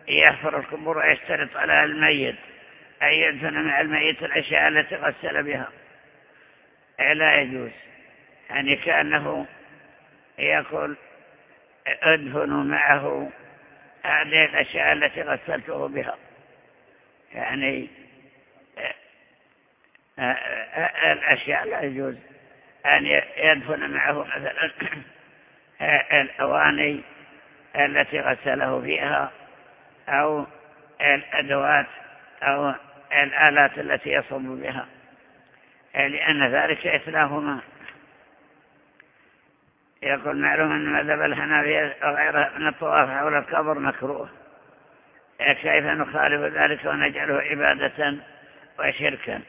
يحفر القبور ويشترط على الميت أن يدفن مع الميت الأشياء التي غسل بها. لا يجوز. يعني كأنه يقول ادفنوا معه هذه الأشياء التي غسلته بها. يعني الأشياء لا يجوز. أن يدفن معه مثلا الأواني التي غسله فيها أو الأدوات أو الآلات التي يصب بها لأن ذلك إتلاهما يقول معلوم أن مذهب الحنابية وغيرها من الطواف حول القبر مكروه. كيف نخالف ذلك ونجعله عبادة وشركا؟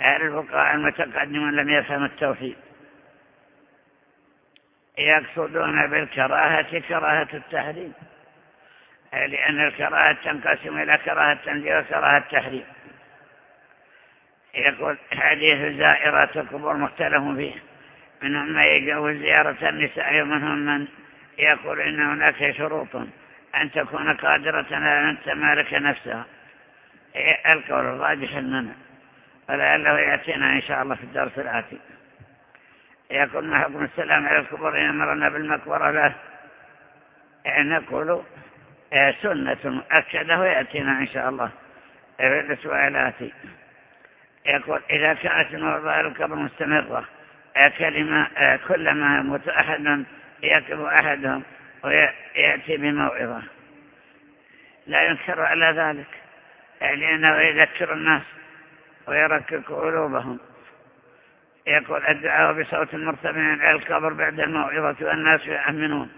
أهل الفقهاء المتقدمون لم يفهموا التوحيد. يقصدون بالكراهة كراهة التحريم. لأن الكراهة تنقسم إلى كراهة تنزيل وكراهة التحريم يقول حديث زائرات القبور مختلف فيه. منهم من يجوز زيارة النساء ومنهم من يقول إن هناك شروط أن تكون قادرة على أن تمالك نفسها. القول الراجح المنع ولعله يأتينا إن شاء الله في الدرس الآتي. يقول ما حكم السلام على الكبر إن أمرنا بالمكبرة له؟ نقول سنة مؤكدة ويأتينا إن شاء الله. في الأسبوع الآتي يقول إذا كانت موضوع الكبر مستمرة كلمة كلما يموت أحد يكب أحدهم ويأتي بموعظة. لا ينكر على ذلك لأنه يذكر الناس ويركك قلوبهم. يقول الدعاء بصوت مرتفع على القبر بعد الموعظة والناس يأمنون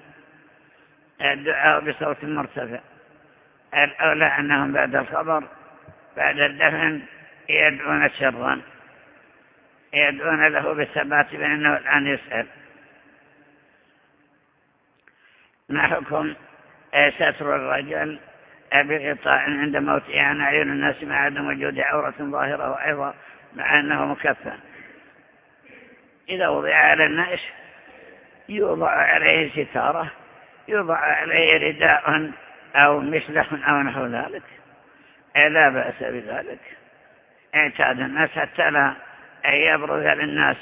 الدعاء بصوت مرتفع الأولى أنهم بعد الخبر بعد الدفن يدعون شرا. يدعون له بالثبات بأنه الآن يسأل. ما حكم ستر الرجل بغطاء عند موته عن عيون الناس مع عدم وجود عورة ظاهرة وأيضا مع أنه مكفى إذا وضع على الناس يوضع عليه ستارة. يوضع عليه رداء أو مثله أو نحو ذلك. لا بأس بذلك. اعتاد الناس حتى لا يبرز للناس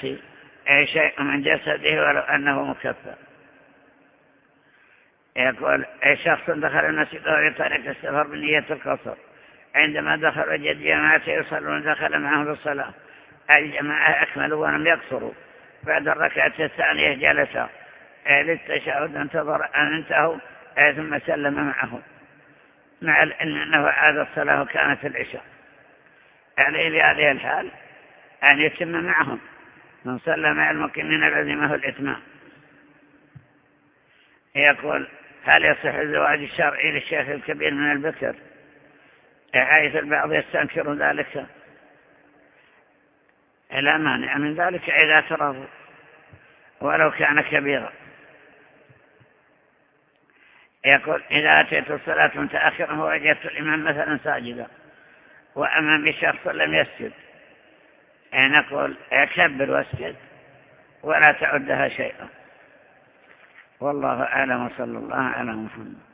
شيء من جسده ولو أنه مكفى يقول شخص دخل المسجد طريق السفر بنية القصر. عندما دخل وجد جماعة يصلون دخل معهم الصلاة الجماعة أكملوا ولم يقصروا. بعد الركعة الثانية جلس. للتشهد انتظر أن انتهوا ثم سلم معهم مع العلم أنه عاد الصلاة وكانت العشاء. عليه بهذه الحال أن يتم معهم. من صلى مع المقيمين لزمه الإتمام. يقول هل يصح الزواج الشرعي للشيخ الكبير من البكر؟ حيث البعض يستنكر ذلك. لا مانع من ذلك إذا ترضوا ولو كان كبيرا. يقول إذا أتيت الصلاة متأخرا ووجدت الإمام مثلا ساجدا وأمامي شخص لم يسجد نقول كبر واسجد ولا تعدها شيئا. والله أعلم وصلى الله على محمد.